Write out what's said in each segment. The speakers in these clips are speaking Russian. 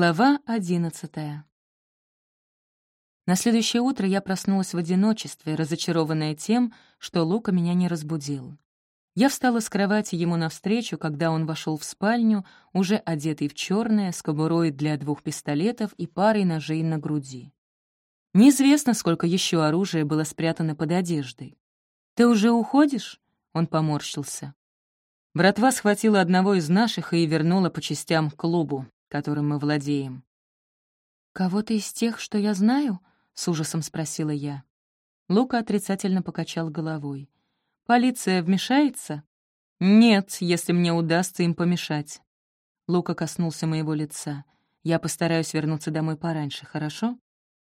Глава одиннадцатая. На следующее утро я проснулась в одиночестве, разочарованная тем, что Лука меня не разбудил. Я встала с кровати ему навстречу, когда он вошел в спальню, уже одетый в черное, с кобурой для двух пистолетов и парой ножей на груди. Неизвестно, сколько еще оружия было спрятано под одеждой. «Ты уже уходишь?» — он поморщился. Братва схватила одного из наших и вернула по частям к клубу, которым мы владеем. «Кого-то из тех, что я знаю?» — с ужасом спросила я. Лука отрицательно покачал головой. «Полиция вмешается?» «Нет, если мне удастся им помешать». Лука коснулся моего лица. «Я постараюсь вернуться домой пораньше, хорошо?»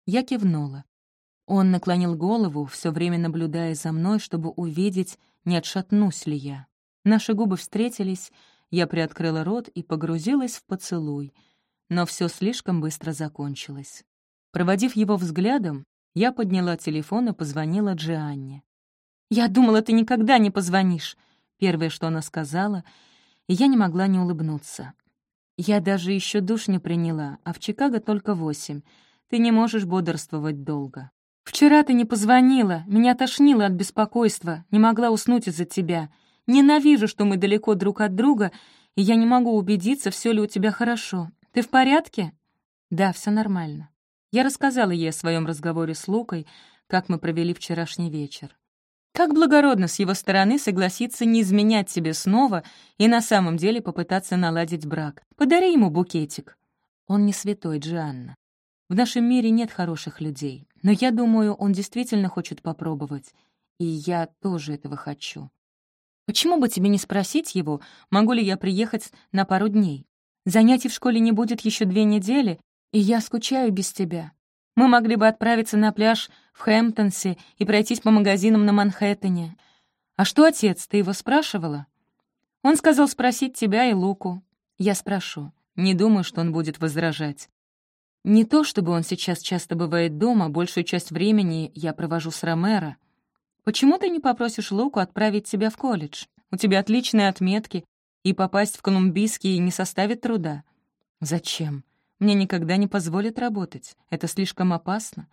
Я кивнула. Он наклонил голову, все время наблюдая за мной, чтобы увидеть, не отшатнусь ли я. Наши губы встретились, я приоткрыла рот и погрузилась в поцелуй, но все слишком быстро закончилось. Проводив его взглядом, я подняла телефон и позвонила Джианне. «Я думала, ты никогда не позвонишь», — первое, что она сказала, и я не могла не улыбнуться. «Я даже еще душ не приняла, а в Чикаго только восемь. Ты не можешь бодрствовать долго». «Вчера ты не позвонила, меня тошнило от беспокойства, не могла уснуть из-за тебя. Ненавижу, что мы далеко друг от друга, и я не могу убедиться, все ли у тебя хорошо. Ты в порядке?» «Да, все нормально». Я рассказала ей о своем разговоре с Лукой, как мы провели вчерашний вечер. Как благородно с его стороны согласиться не изменять себе снова и на самом деле попытаться наладить брак. Подари ему букетик. Он не святой, Джианна. В нашем мире нет хороших людей, но я думаю, он действительно хочет попробовать. И я тоже этого хочу. Почему бы тебе не спросить его, могу ли я приехать на пару дней? Занятий в школе не будет еще две недели, и я скучаю без тебя. Мы могли бы отправиться на пляж в Хэмптонсе и пройтись по магазинам на Манхэттене. А что отец, ты его спрашивала? Он сказал спросить тебя и Луку. Я спрошу. Не думаю, что он будет возражать. Не то, чтобы он сейчас часто бывает дома, большую часть времени я провожу с Ромеро. Почему ты не попросишь Луку отправить тебя в колледж? У тебя отличные отметки, и попасть в колумбийский не составит труда. Зачем? Мне никогда не позволят работать. Это слишком опасно.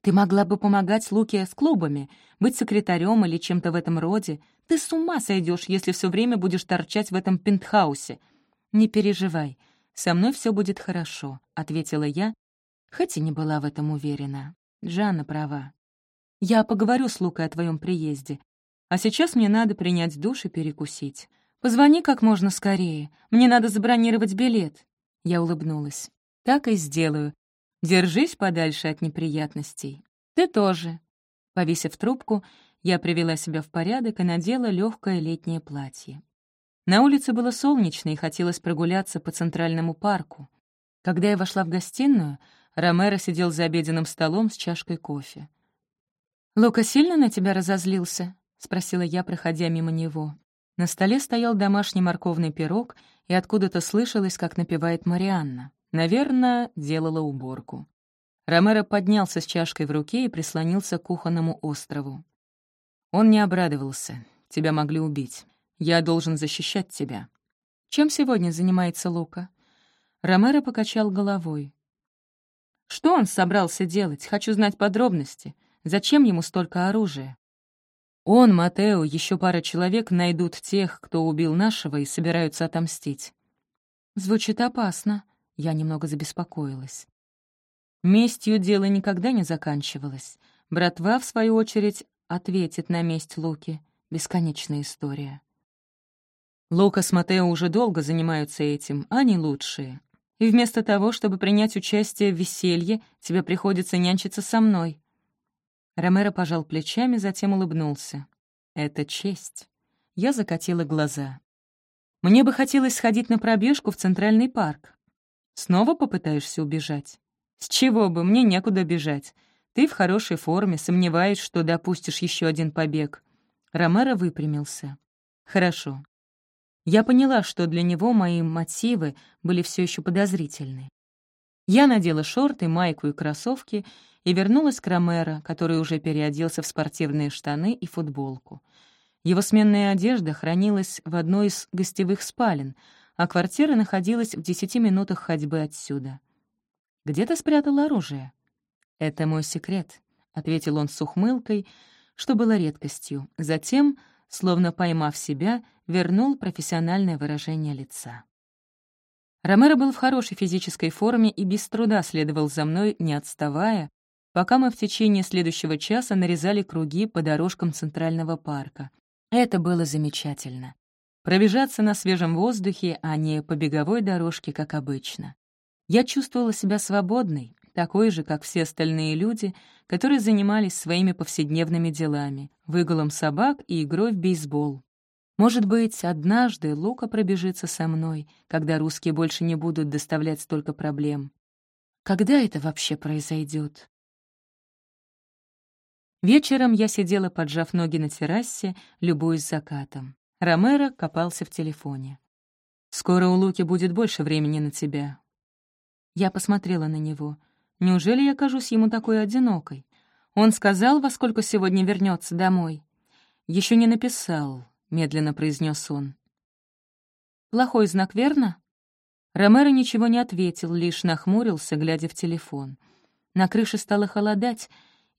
Ты могла бы помогать Луке с клубами, быть секретарем или чем-то в этом роде. Ты с ума сойдешь, если все время будешь торчать в этом пентхаусе. Не переживай, со мной все будет хорошо, — ответила я, хоть и не была в этом уверена. Жанна права. Я поговорю с Лукой о твоем приезде. А сейчас мне надо принять душ и перекусить. Позвони как можно скорее. Мне надо забронировать билет». Я улыбнулась. «Так и сделаю. Держись подальше от неприятностей. Ты тоже». Повесив трубку, я привела себя в порядок и надела легкое летнее платье. На улице было солнечно, и хотелось прогуляться по Центральному парку. Когда я вошла в гостиную, Ромеро сидел за обеденным столом с чашкой кофе. «Лука сильно на тебя разозлился?» — спросила я, проходя мимо него. На столе стоял домашний морковный пирог, и откуда-то слышалось, как напевает Марианна. Наверное, делала уборку. Ромеро поднялся с чашкой в руке и прислонился к кухонному острову. Он не обрадовался. Тебя могли убить. Я должен защищать тебя. Чем сегодня занимается Лука? Ромеро покачал головой. Что он собрался делать? Хочу знать подробности. Зачем ему столько оружия? Он, Матео, еще пара человек найдут тех, кто убил нашего, и собираются отомстить. Звучит опасно. Я немного забеспокоилась. Местью дело никогда не заканчивалось. Братва, в свою очередь, ответит на месть Луки. Бесконечная история. Лука с Матео уже долго занимаются этим, они лучшие. И вместо того, чтобы принять участие в веселье, тебе приходится нянчиться со мной. Ромеро пожал плечами, затем улыбнулся. «Это честь». Я закатила глаза. «Мне бы хотелось сходить на пробежку в Центральный парк. Снова попытаешься убежать? С чего бы, мне некуда бежать. Ты в хорошей форме, сомневаюсь, что допустишь еще один побег». Ромеро выпрямился. «Хорошо». Я поняла, что для него мои мотивы были все еще подозрительны. Я надела шорты, майку и кроссовки и вернулась к Ромеро, который уже переоделся в спортивные штаны и футболку. Его сменная одежда хранилась в одной из гостевых спален, а квартира находилась в десяти минутах ходьбы отсюда. Где ты спрятал оружие?» «Это мой секрет», — ответил он с ухмылкой, что было редкостью. Затем, словно поймав себя, вернул профессиональное выражение лица. Ромеро был в хорошей физической форме и без труда следовал за мной, не отставая, пока мы в течение следующего часа нарезали круги по дорожкам Центрального парка. Это было замечательно. Пробежаться на свежем воздухе, а не по беговой дорожке, как обычно. Я чувствовала себя свободной, такой же, как все остальные люди, которые занимались своими повседневными делами, выголом собак и игрой в бейсбол. Может быть, однажды Лука пробежится со мной, когда русские больше не будут доставлять столько проблем. Когда это вообще произойдет? Вечером я сидела, поджав ноги на террасе, любуясь закатом. Ромеро копался в телефоне. «Скоро у Луки будет больше времени на тебя». Я посмотрела на него. Неужели я кажусь ему такой одинокой? Он сказал, во сколько сегодня вернется домой? Еще не написал, — медленно произнес он. «Плохой знак, верно?» Ромеро ничего не ответил, лишь нахмурился, глядя в телефон. На крыше стало холодать,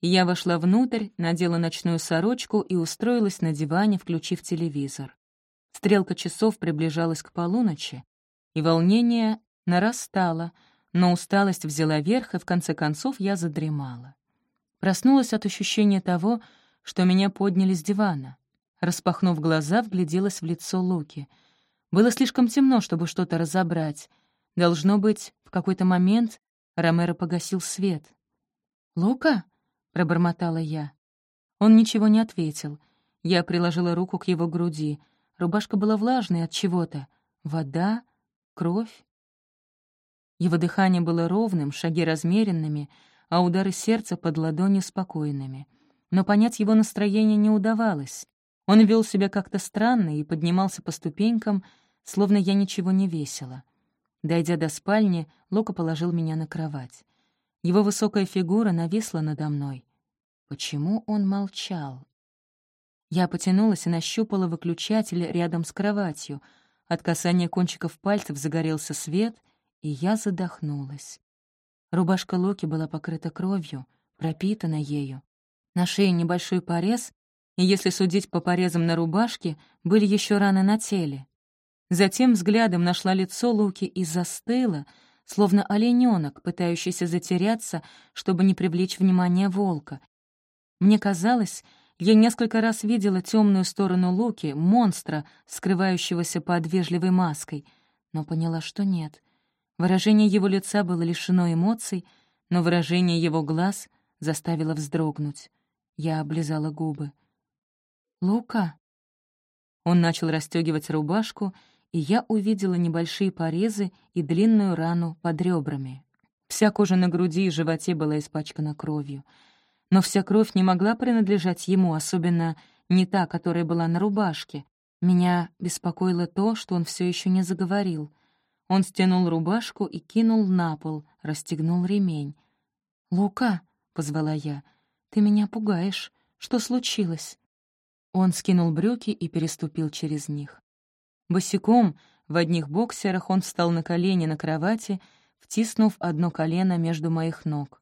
я вошла внутрь, надела ночную сорочку и устроилась на диване, включив телевизор. Стрелка часов приближалась к полуночи, и волнение нарастало, но усталость взяла верх, и в конце концов я задремала. Проснулась от ощущения того, что меня подняли с дивана. Распахнув глаза, вгляделась в лицо Луки. Было слишком темно, чтобы что-то разобрать. Должно быть, в какой-то момент Ромеро погасил свет. «Лука?» — пробормотала я. Он ничего не ответил. Я приложила руку к его груди. Рубашка была влажной от чего-то. Вода? Кровь? Его дыхание было ровным, шаги размеренными, а удары сердца под ладонью спокойными. Но понять его настроение не удавалось. Он вел себя как-то странно и поднимался по ступенькам, словно я ничего не весила. Дойдя до спальни, Лука положил меня на кровать. Его высокая фигура нависла надо мной. Почему он молчал? Я потянулась и нащупала выключатель рядом с кроватью. От касания кончиков пальцев загорелся свет, и я задохнулась. Рубашка Локи была покрыта кровью, пропитана ею. На шее небольшой порез, и если судить по порезам на рубашке, были еще раны на теле. Затем взглядом нашла лицо Луки и застыла, словно олененок, пытающийся затеряться, чтобы не привлечь внимание волка. Мне казалось, я несколько раз видела темную сторону Луки, монстра, скрывающегося под вежливой маской, но поняла, что нет. Выражение его лица было лишено эмоций, но выражение его глаз заставило вздрогнуть. Я облизала губы. «Лука?» Он начал расстегивать рубашку, и я увидела небольшие порезы и длинную рану под ребрами. Вся кожа на груди и животе была испачкана кровью. Но вся кровь не могла принадлежать ему, особенно не та, которая была на рубашке. Меня беспокоило то, что он все еще не заговорил. Он стянул рубашку и кинул на пол, расстегнул ремень. «Лука», — позвала я, — «ты меня пугаешь. Что случилось?» Он скинул брюки и переступил через них. Босиком, в одних боксерах, он встал на колени на кровати, втиснув одно колено между моих ног.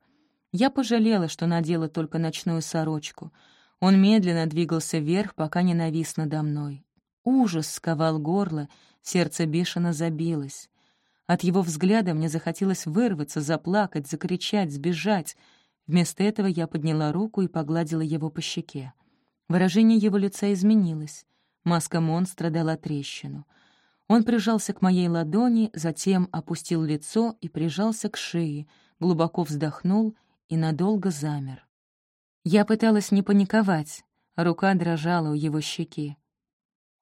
Я пожалела, что надела только ночную сорочку. Он медленно двигался вверх, пока не навис надо мной. Ужас сковал горло, сердце бешено забилось. От его взгляда мне захотелось вырваться, заплакать, закричать, сбежать. Вместо этого я подняла руку и погладила его по щеке. Выражение его лица изменилось. Маска монстра дала трещину. Он прижался к моей ладони, затем опустил лицо и прижался к шее, глубоко вздохнул и надолго замер. Я пыталась не паниковать, рука дрожала у его щеки.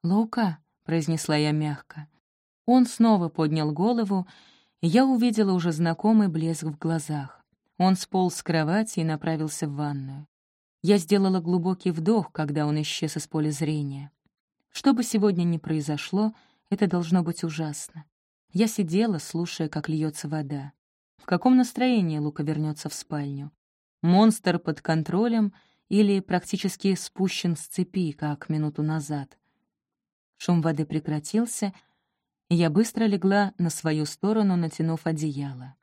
«Лука», — произнесла я мягко. Он снова поднял голову, и я увидела уже знакомый блеск в глазах. Он сполз с кровати и направился в ванную. Я сделала глубокий вдох, когда он исчез из поля зрения. Что бы сегодня ни произошло, это должно быть ужасно. Я сидела, слушая, как льется вода. В каком настроении Лука вернется в спальню? Монстр под контролем или практически спущен с цепи, как минуту назад? Шум воды прекратился, и я быстро легла на свою сторону, натянув одеяло.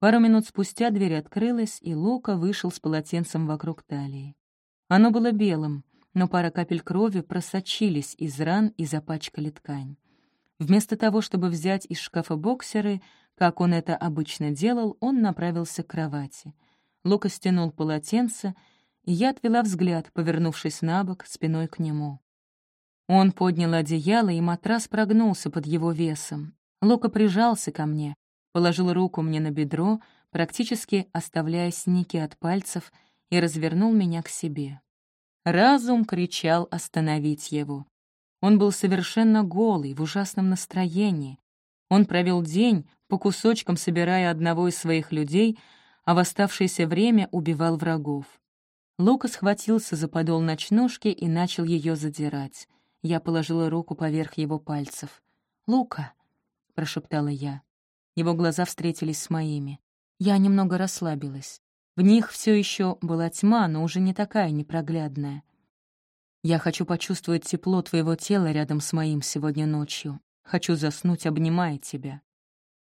Пару минут спустя дверь открылась, и Лука вышел с полотенцем вокруг талии. Оно было белым, но пара капель крови просочились из ран и запачкали ткань. Вместо того, чтобы взять из шкафа боксеры, как он это обычно делал, он направился к кровати. Лука стянул полотенце, и я отвела взгляд, повернувшись на бок, спиной к нему. Он поднял одеяло, и матрас прогнулся под его весом. Лука прижался ко мне, положил руку мне на бедро, практически оставляя синяки от пальцев, и развернул меня к себе. Разум кричал остановить его. Он был совершенно голый, в ужасном настроении. Он провел день, по кусочкам собирая одного из своих людей, а в оставшееся время убивал врагов. Лука схватился за подол ночнушки и начал ее задирать. Я положила руку поверх его пальцев. «Лука!» — прошептала я. Его глаза встретились с моими. Я немного расслабилась. В них все еще была тьма, но уже не такая непроглядная. Я хочу почувствовать тепло твоего тела рядом с моим сегодня ночью. Хочу заснуть, обнимая тебя.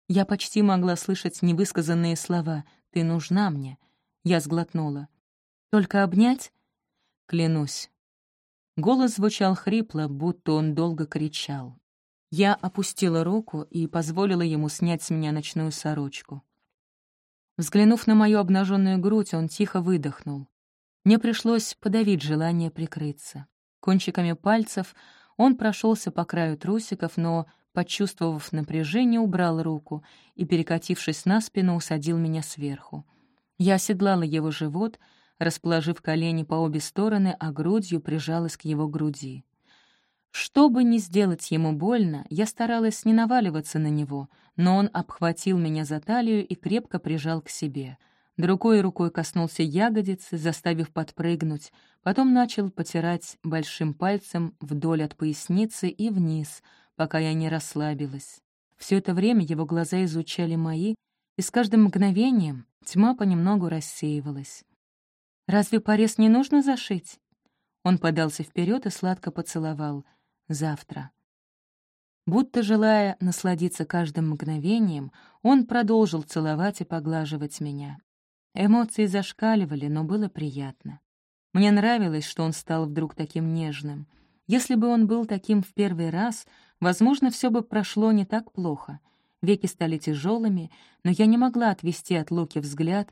Я почти могла слышать невысказанные слова «ты нужна мне». Я сглотнула. «Только обнять?» Клянусь. Голос звучал хрипло, будто он долго кричал. Я опустила руку и позволила ему снять с меня ночную сорочку. Взглянув на мою обнаженную грудь, он тихо выдохнул. Мне пришлось подавить желание прикрыться. Кончиками пальцев он прошелся по краю трусиков, но, почувствовав напряжение, убрал руку и, перекатившись на спину, усадил меня сверху. Я оседлала его живот, расположив колени по обе стороны, а грудью прижалась к его груди. Чтобы не сделать ему больно, я старалась не наваливаться на него, но он обхватил меня за талию и крепко прижал к себе. Другой рукой коснулся ягодицы, заставив подпрыгнуть, потом начал потирать большим пальцем вдоль от поясницы и вниз, пока я не расслабилась. Все это время его глаза изучали мои, и с каждым мгновением тьма понемногу рассеивалась. «Разве порез не нужно зашить?» Он подался вперед и сладко поцеловал — завтра. Будто желая насладиться каждым мгновением, он продолжил целовать и поглаживать меня. Эмоции зашкаливали, но было приятно. Мне нравилось, что он стал вдруг таким нежным. Если бы он был таким в первый раз, возможно, все бы прошло не так плохо. Веки стали тяжелыми, но я не могла отвести от Луки взгляд,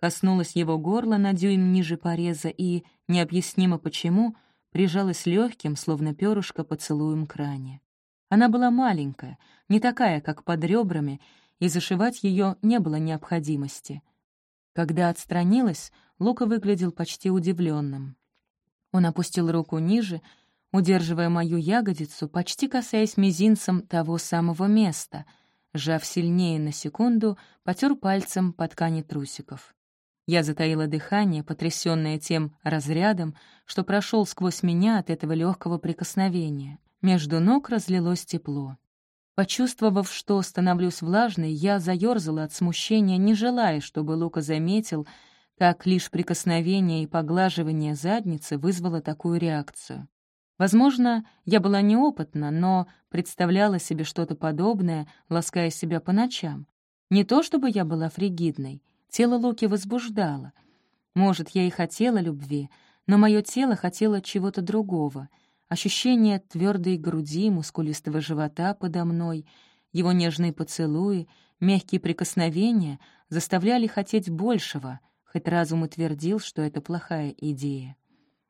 коснулась его горла на дюйм ниже пореза и, необъяснимо почему, — прижалась легким, словно перышко, поцелуем к ране. Она была маленькая, не такая, как под ребрами, и зашивать ее не было необходимости. Когда отстранилась, Лука выглядел почти удивленным. Он опустил руку ниже, удерживая мою ягодицу, почти касаясь мизинцем того самого места, сжав сильнее на секунду, потер пальцем по ткани трусиков. Я затаила дыхание, потрясённая тем разрядом, что прошел сквозь меня от этого легкого прикосновения. Между ног разлилось тепло. Почувствовав, что становлюсь влажной, я заёрзала от смущения, не желая, чтобы Лука заметил, как лишь прикосновение и поглаживание задницы вызвало такую реакцию. Возможно, я была неопытна, но представляла себе что-то подобное, лаская себя по ночам. Не то чтобы я была фригидной — Тело Луки возбуждало. Может, я и хотела любви, но мое тело хотело чего-то другого. Ощущение твердой груди, мускулистого живота подо мной, его нежные поцелуи, мягкие прикосновения заставляли хотеть большего, хоть разум утвердил, что это плохая идея.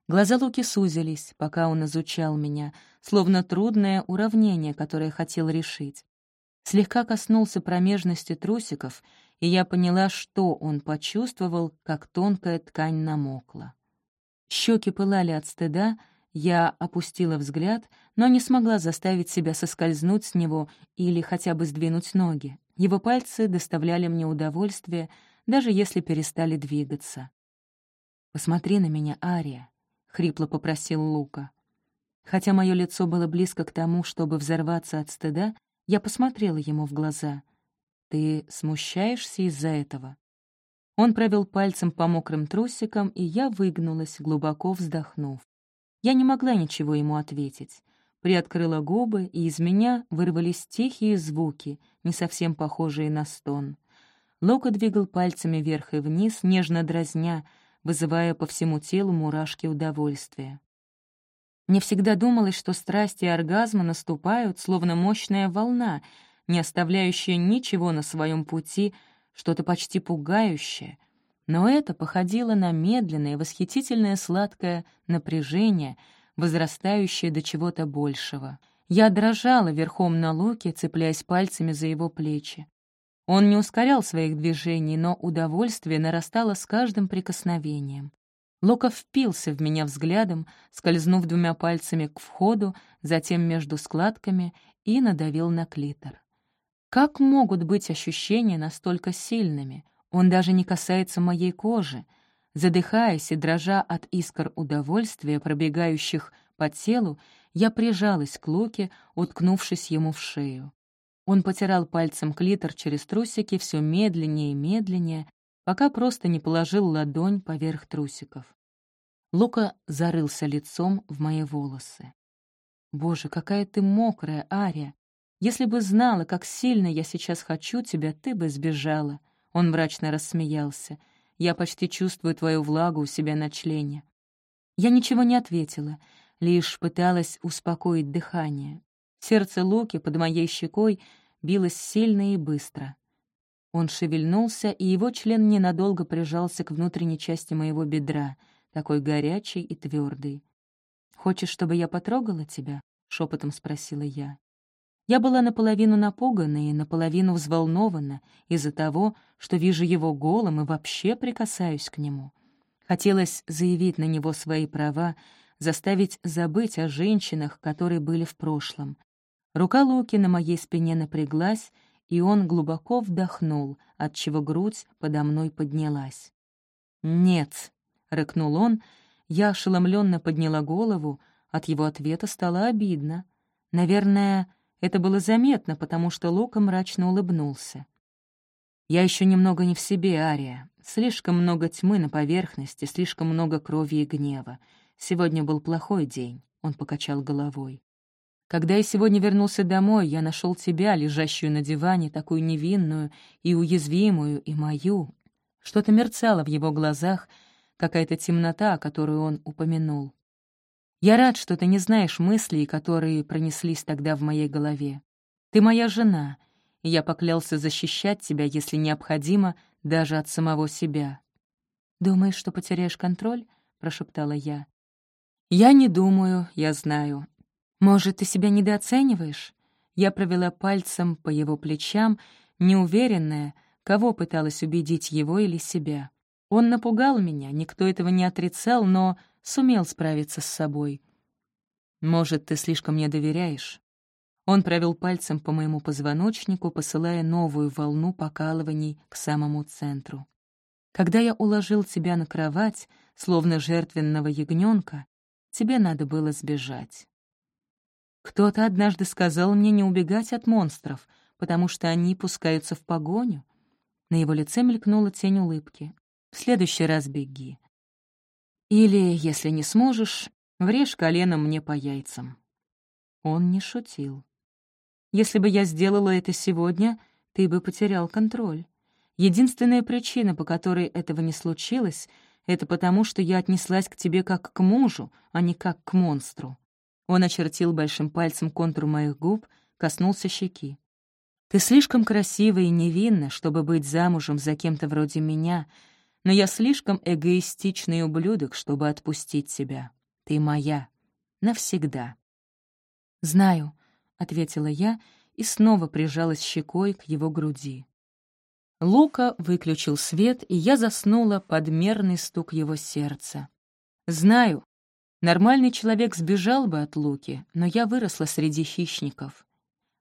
Глаза Луки сузились, пока он изучал меня, словно трудное уравнение, которое хотел решить. Слегка коснулся промежности трусиков и я поняла, что он почувствовал, как тонкая ткань намокла. Щеки пылали от стыда, я опустила взгляд, но не смогла заставить себя соскользнуть с него или хотя бы сдвинуть ноги. Его пальцы доставляли мне удовольствие, даже если перестали двигаться. «Посмотри на меня, Ария», — хрипло попросил Лука. Хотя мое лицо было близко к тому, чтобы взорваться от стыда, я посмотрела ему в глаза. «Ты смущаешься из-за этого?» Он провел пальцем по мокрым трусикам, и я выгнулась, глубоко вздохнув. Я не могла ничего ему ответить. Приоткрыла губы, и из меня вырвались тихие звуки, не совсем похожие на стон. Лока двигал пальцами вверх и вниз, нежно дразня, вызывая по всему телу мурашки удовольствия. Мне всегда думалось, что страсти и оргазмы наступают, словно мощная волна, не оставляющая ничего на своем пути, что-то почти пугающее. Но это походило на медленное, восхитительное сладкое напряжение, возрастающее до чего-то большего. Я дрожала верхом на луке, цепляясь пальцами за его плечи. Он не ускорял своих движений, но удовольствие нарастало с каждым прикосновением. Лока впился в меня взглядом, скользнув двумя пальцами к входу, затем между складками и надавил на клитор. Как могут быть ощущения настолько сильными? Он даже не касается моей кожи. Задыхаясь и дрожа от искр удовольствия, пробегающих по телу, я прижалась к Луке, уткнувшись ему в шею. Он потирал пальцем клитор через трусики все медленнее и медленнее, пока просто не положил ладонь поверх трусиков. Лука зарылся лицом в мои волосы. «Боже, какая ты мокрая, Ария! Если бы знала, как сильно я сейчас хочу тебя, ты бы сбежала!» Он мрачно рассмеялся. «Я почти чувствую твою влагу у себя на члене». Я ничего не ответила, лишь пыталась успокоить дыхание. Сердце Луки под моей щекой билось сильно и быстро. Он шевельнулся, и его член ненадолго прижался к внутренней части моего бедра, такой горячий и твердый. «Хочешь, чтобы я потрогала тебя?» — шепотом спросила я. Я была наполовину напугана и наполовину взволнована из-за того, что вижу его голым и вообще прикасаюсь к нему. Хотелось заявить на него свои права, заставить забыть о женщинах, которые были в прошлом. Рука Луки на моей спине напряглась, и он глубоко вдохнул, отчего грудь подо мной поднялась. «Нет», — рыкнул он, я ошеломленно подняла голову, от его ответа стало обидно. Наверное, это было заметно, потому что Лука мрачно улыбнулся. «Я еще немного не в себе, Ария. Слишком много тьмы на поверхности, слишком много крови и гнева. Сегодня был плохой день», — он покачал головой. Когда я сегодня вернулся домой, я нашел тебя, лежащую на диване, такую невинную и уязвимую, и мою. Что-то мерцало в его глазах, какая-то темнота, которую он упомянул. Я рад, что ты не знаешь мыслей, которые пронеслись тогда в моей голове. Ты моя жена, и я поклялся защищать тебя, если необходимо, даже от самого себя. «Думаешь, что потеряешь контроль?» — прошептала я. «Я не думаю, я знаю. «Может, ты себя недооцениваешь?» Я провела пальцем по его плечам, неуверенная, кого пыталась убедить его или себя. Он напугал меня, никто этого не отрицал, но сумел справиться с собой. «Может, ты слишком мне доверяешь?» Он провел пальцем по моему позвоночнику, посылая новую волну покалываний к самому центру. «Когда я уложил тебя на кровать, словно жертвенного ягненка, тебе надо было сбежать. Кто-то однажды сказал мне не убегать от монстров, потому что они пускаются в погоню. На его лице мелькнула тень улыбки. «В следующий раз беги. Или, если не сможешь, врежь коленом мне по яйцам». Он не шутил. «Если бы я сделала это сегодня, ты бы потерял контроль. Единственная причина, по которой этого не случилось, это потому, что я отнеслась к тебе как к мужу, а не как к монстру. Он очертил большим пальцем контур моих губ, коснулся щеки. «Ты слишком красива и невинна, чтобы быть замужем за кем-то вроде меня, но я слишком эгоистичный ублюдок, чтобы отпустить тебя. Ты моя. Навсегда». «Знаю», — ответила я и снова прижалась щекой к его груди. Лука выключил свет, и я заснула под мерный стук его сердца. Знаю, Нормальный человек сбежал бы от Луки, но я выросла среди хищников.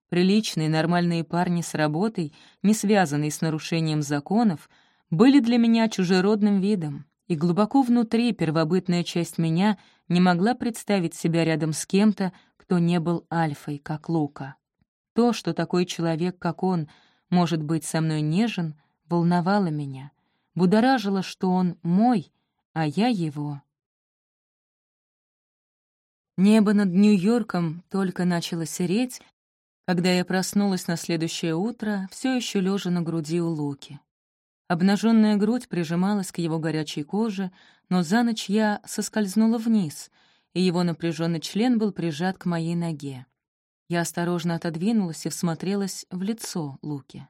Приличные нормальные парни с работой, не связанные с нарушением законов, были для меня чужеродным видом, и глубоко внутри первобытная часть меня не могла представить себя рядом с кем-то, кто не был альфой, как Лука. То, что такой человек, как он, может быть со мной нежен, волновало меня, будоражило, что он мой, а я его. Небо над Нью-Йорком только начало сереть, когда я проснулась на следующее утро, все еще лежа на груди у Луки. Обнаженная грудь прижималась к его горячей коже, но за ночь я соскользнула вниз, и его напряженный член был прижат к моей ноге. Я осторожно отодвинулась и всмотрелась в лицо Луки.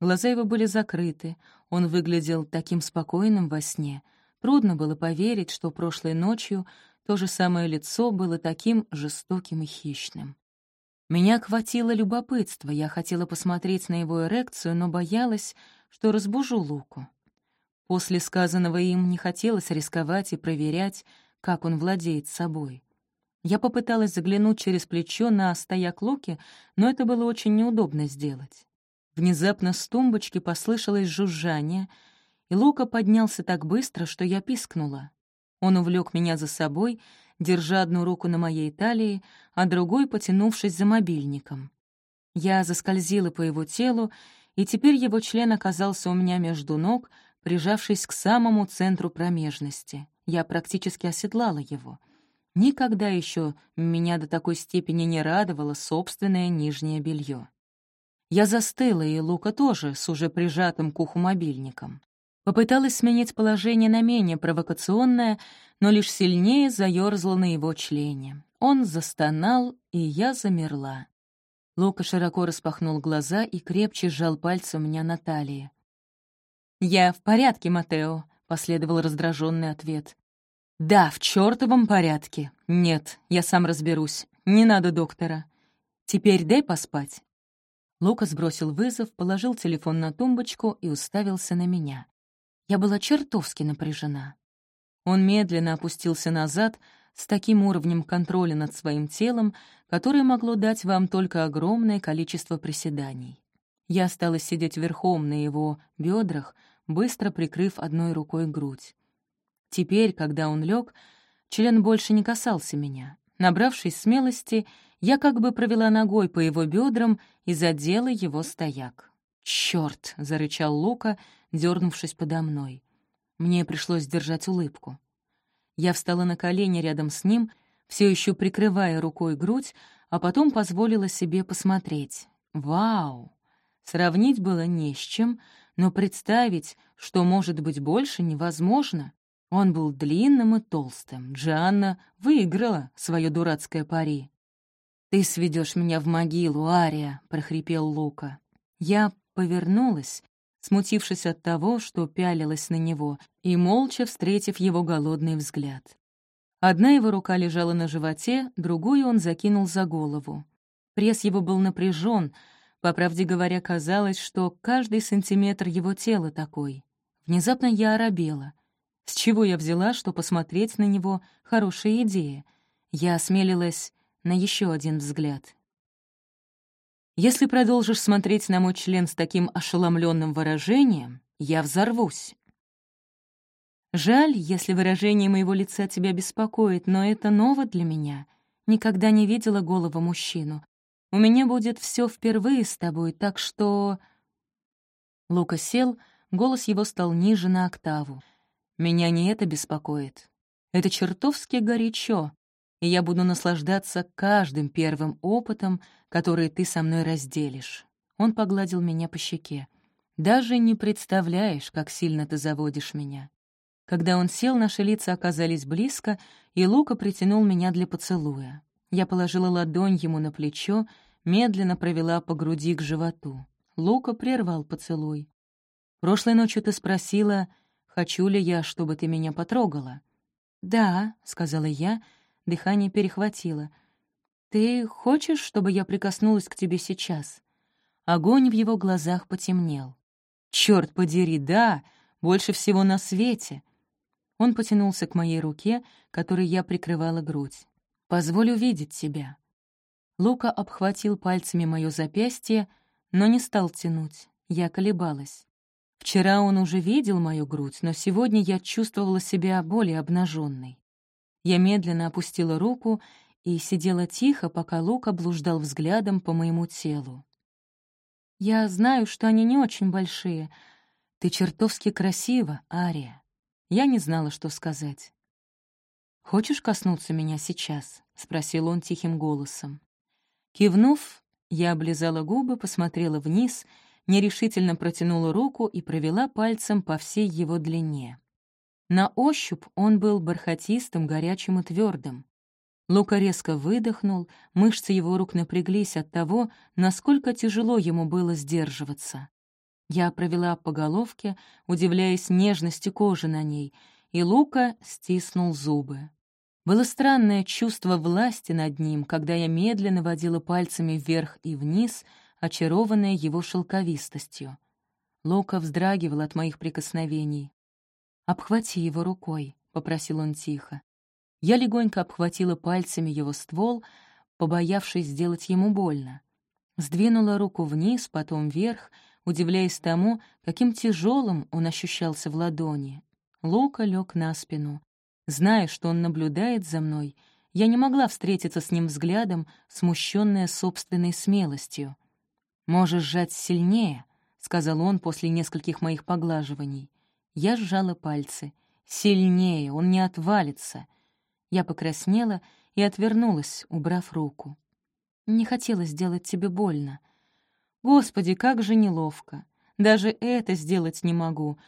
Глаза его были закрыты, он выглядел таким спокойным во сне. Трудно было поверить, что прошлой ночью то же самое лицо было таким жестоким и хищным. Меня охватило любопытство, я хотела посмотреть на его эрекцию, но боялась, что разбужу Луку. После сказанного им не хотелось рисковать и проверять, как он владеет собой. Я попыталась заглянуть через плечо на стояк Луки, но это было очень неудобно сделать. Внезапно с тумбочки послышалось жужжание, и Лука поднялся так быстро, что я пискнула. Он увлек меня за собой, держа одну руку на моей талии, а другой потянувшись за мобильником. Я заскользила по его телу, и теперь его член оказался у меня между ног, прижавшись к самому центру промежности. Я практически оседлала его. Никогда еще меня до такой степени не радовало собственное нижнее белье. Я застыла, и Лука тоже, с уже прижатым к уху мобильником. Попыталась сменить положение на менее провокационное, но лишь сильнее заёрзала на его члене. Он застонал, и я замерла. Лука широко распахнул глаза и крепче сжал пальцы у меня на талии. «Я в порядке, Матео», — последовал раздраженный ответ. «Да, в чёртовом порядке. Нет, я сам разберусь. Не надо доктора. Теперь дай поспать». Лука сбросил вызов, положил телефон на тумбочку и уставился на меня. Я была чертовски напряжена. Он медленно опустился назад с таким уровнем контроля над своим телом, которое могло дать вам только огромное количество приседаний. Я осталась сидеть верхом на его бедрах, быстро прикрыв одной рукой грудь. Теперь, когда он лег, член больше не касался меня. Набравшись смелости, я как бы провела ногой по его бедрам и задела его стояк. «Чёрт!» — зарычал Лука, дернувшись подо мной. Мне пришлось держать улыбку. Я встала на колени рядом с ним, все еще прикрывая рукой грудь, а потом позволила себе посмотреть. Вау! Сравнить было не с чем, но представить, что может быть больше, невозможно. Он был длинным и толстым. Джанна выиграла свое дурацкое пари. «Ты сведешь меня в могилу, Ария!» — прохрипел Лука. Я повернулась, смутившись от того, что пялилась на него, и молча встретив его голодный взгляд. Одна его рука лежала на животе, другую он закинул за голову. Пресс его был напряжен, по правде говоря, казалось, что каждый сантиметр его тела такой. Внезапно я оробела. С чего я взяла, что посмотреть на него — хорошая идея? Я осмелилась на еще один взгляд. Если продолжишь смотреть на мой член с таким ошеломленным выражением, я взорвусь. Жаль, если выражение моего лица тебя беспокоит, но это ново для меня. Никогда не видела голого мужчину. У меня будет все впервые с тобой, так что...» Лука сел, голос его стал ниже на октаву. «Меня не это беспокоит. Это чертовски горячо, и я буду наслаждаться каждым первым опытом, который ты со мной разделишь». Он погладил меня по щеке. «Даже не представляешь, как сильно ты заводишь меня». Когда он сел, наши лица оказались близко, и Лука притянул меня для поцелуя. Я положила ладонь ему на плечо, медленно провела по груди к животу. Лука прервал поцелуй. «Прошлой ночью ты спросила, хочу ли я, чтобы ты меня потрогала?» «Да», — сказала я, — Дыхание перехватило. «Ты хочешь, чтобы я прикоснулась к тебе сейчас?» Огонь в его глазах потемнел. «Чёрт подери, да! Больше всего на свете!» Он потянулся к моей руке, которой я прикрывала грудь. «Позволь увидеть тебя». Лука обхватил пальцами моё запястье, но не стал тянуть. Я колебалась. Вчера он уже видел мою грудь, но сегодня я чувствовала себя более обнаженной. Я медленно опустила руку и сидела тихо, пока Лука блуждал взглядом по моему телу. «Я знаю, что они не очень большие. Ты чертовски красива, Ария». Я не знала, что сказать. «Хочешь коснуться меня сейчас?» — спросил он тихим голосом. Кивнув, я облизала губы, посмотрела вниз, нерешительно протянула руку и провела пальцем по всей его длине. На ощупь он был бархатистым, горячим и твердым. Лука резко выдохнул, мышцы его рук напряглись от того, насколько тяжело ему было сдерживаться. Я провела по головке, удивляясь нежности кожи на ней, и Лука стиснул зубы. Было странное чувство власти над ним, когда я медленно водила пальцами вверх и вниз, очарованная его шелковистостью. Лука вздрагивал от моих прикосновений. «Обхвати его рукой», — попросил он тихо. Я легонько обхватила пальцами его ствол, побоявшись сделать ему больно. Сдвинула руку вниз, потом вверх, удивляясь тому, каким тяжелым он ощущался в ладони. Лука лег на спину. Зная, что он наблюдает за мной, я не могла встретиться с ним взглядом, смущенная собственной смелостью. «Можешь сжать сильнее», — сказал он после нескольких моих поглаживаний. Я сжала пальцы. «Сильнее, он не отвалится». Я покраснела и отвернулась, убрав руку. Не хотела сделать тебе больно. Господи, как же неловко. Даже это сделать не могу.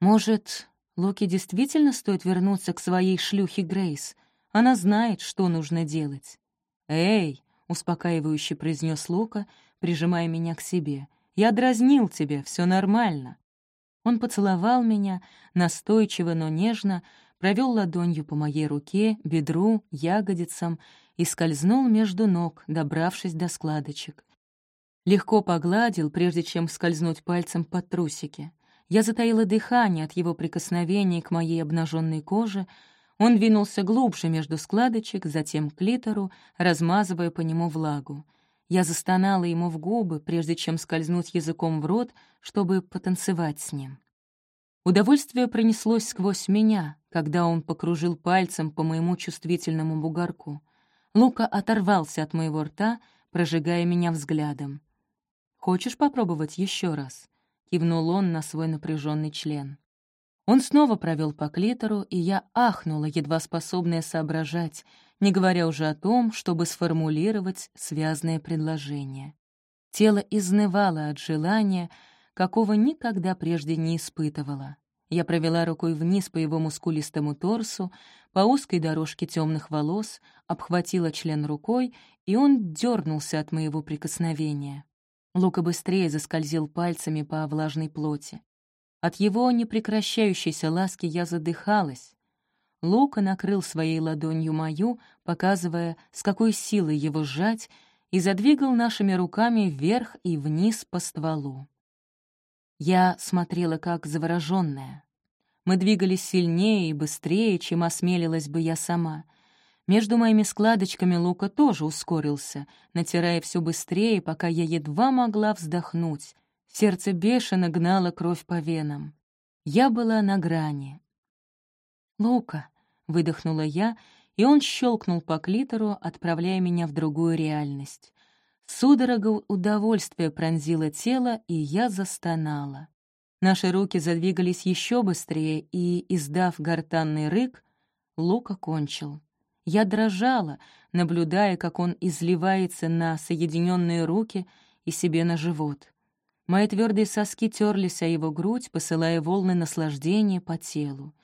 Может, Локи действительно стоит вернуться к своей шлюхе Грейс? Она знает, что нужно делать. «Эй!» — успокаивающе произнес Лука, прижимая меня к себе. «Я дразнил тебя, все нормально». Он поцеловал меня, настойчиво, но нежно, провел ладонью по моей руке, бедру, ягодицам и скользнул между ног, добравшись до складочек. Легко погладил, прежде чем скользнуть пальцем под трусики. Я затаила дыхание от его прикосновений к моей обнаженной коже. Он двинулся глубже между складочек, затем к литеру, размазывая по нему влагу. Я застонала ему в губы, прежде чем скользнуть языком в рот, чтобы потанцевать с ним. Удовольствие пронеслось сквозь меня, когда он покружил пальцем по моему чувствительному бугорку. Лука оторвался от моего рта, прожигая меня взглядом. «Хочешь попробовать еще раз?» — кивнул он на свой напряженный член. Он снова провел по клитору, и я ахнула, едва способная соображать, не говоря уже о том, чтобы сформулировать связное предложение. Тело изнывало от желания, какого никогда прежде не испытывала. Я провела рукой вниз по его мускулистому торсу, по узкой дорожке темных волос, обхватила член рукой, и он дернулся от моего прикосновения. Лука быстрее заскользил пальцами по влажной плоти. От его непрекращающейся ласки я задыхалась. Лука накрыл своей ладонью мою, показывая, с какой силой его сжать, и задвигал нашими руками вверх и вниз по стволу. Я смотрела как заворожённая. Мы двигались сильнее и быстрее, чем осмелилась бы я сама. Между моими складочками Лука тоже ускорился, натирая все быстрее, пока я едва могла вздохнуть. Сердце бешено гнало кровь по венам. Я была на грани. «Лука», — выдохнула я, и он щелкнул по клитору, отправляя меня в другую реальность. Судорога удовольствия пронзила тело, и я застонала. Наши руки задвигались еще быстрее, и, издав гортанный рык, Лука кончил. Я дрожала, наблюдая, как он изливается на соединенные руки и себе на живот. Мои твердые соски терлись о его грудь, посылая волны наслаждения по телу.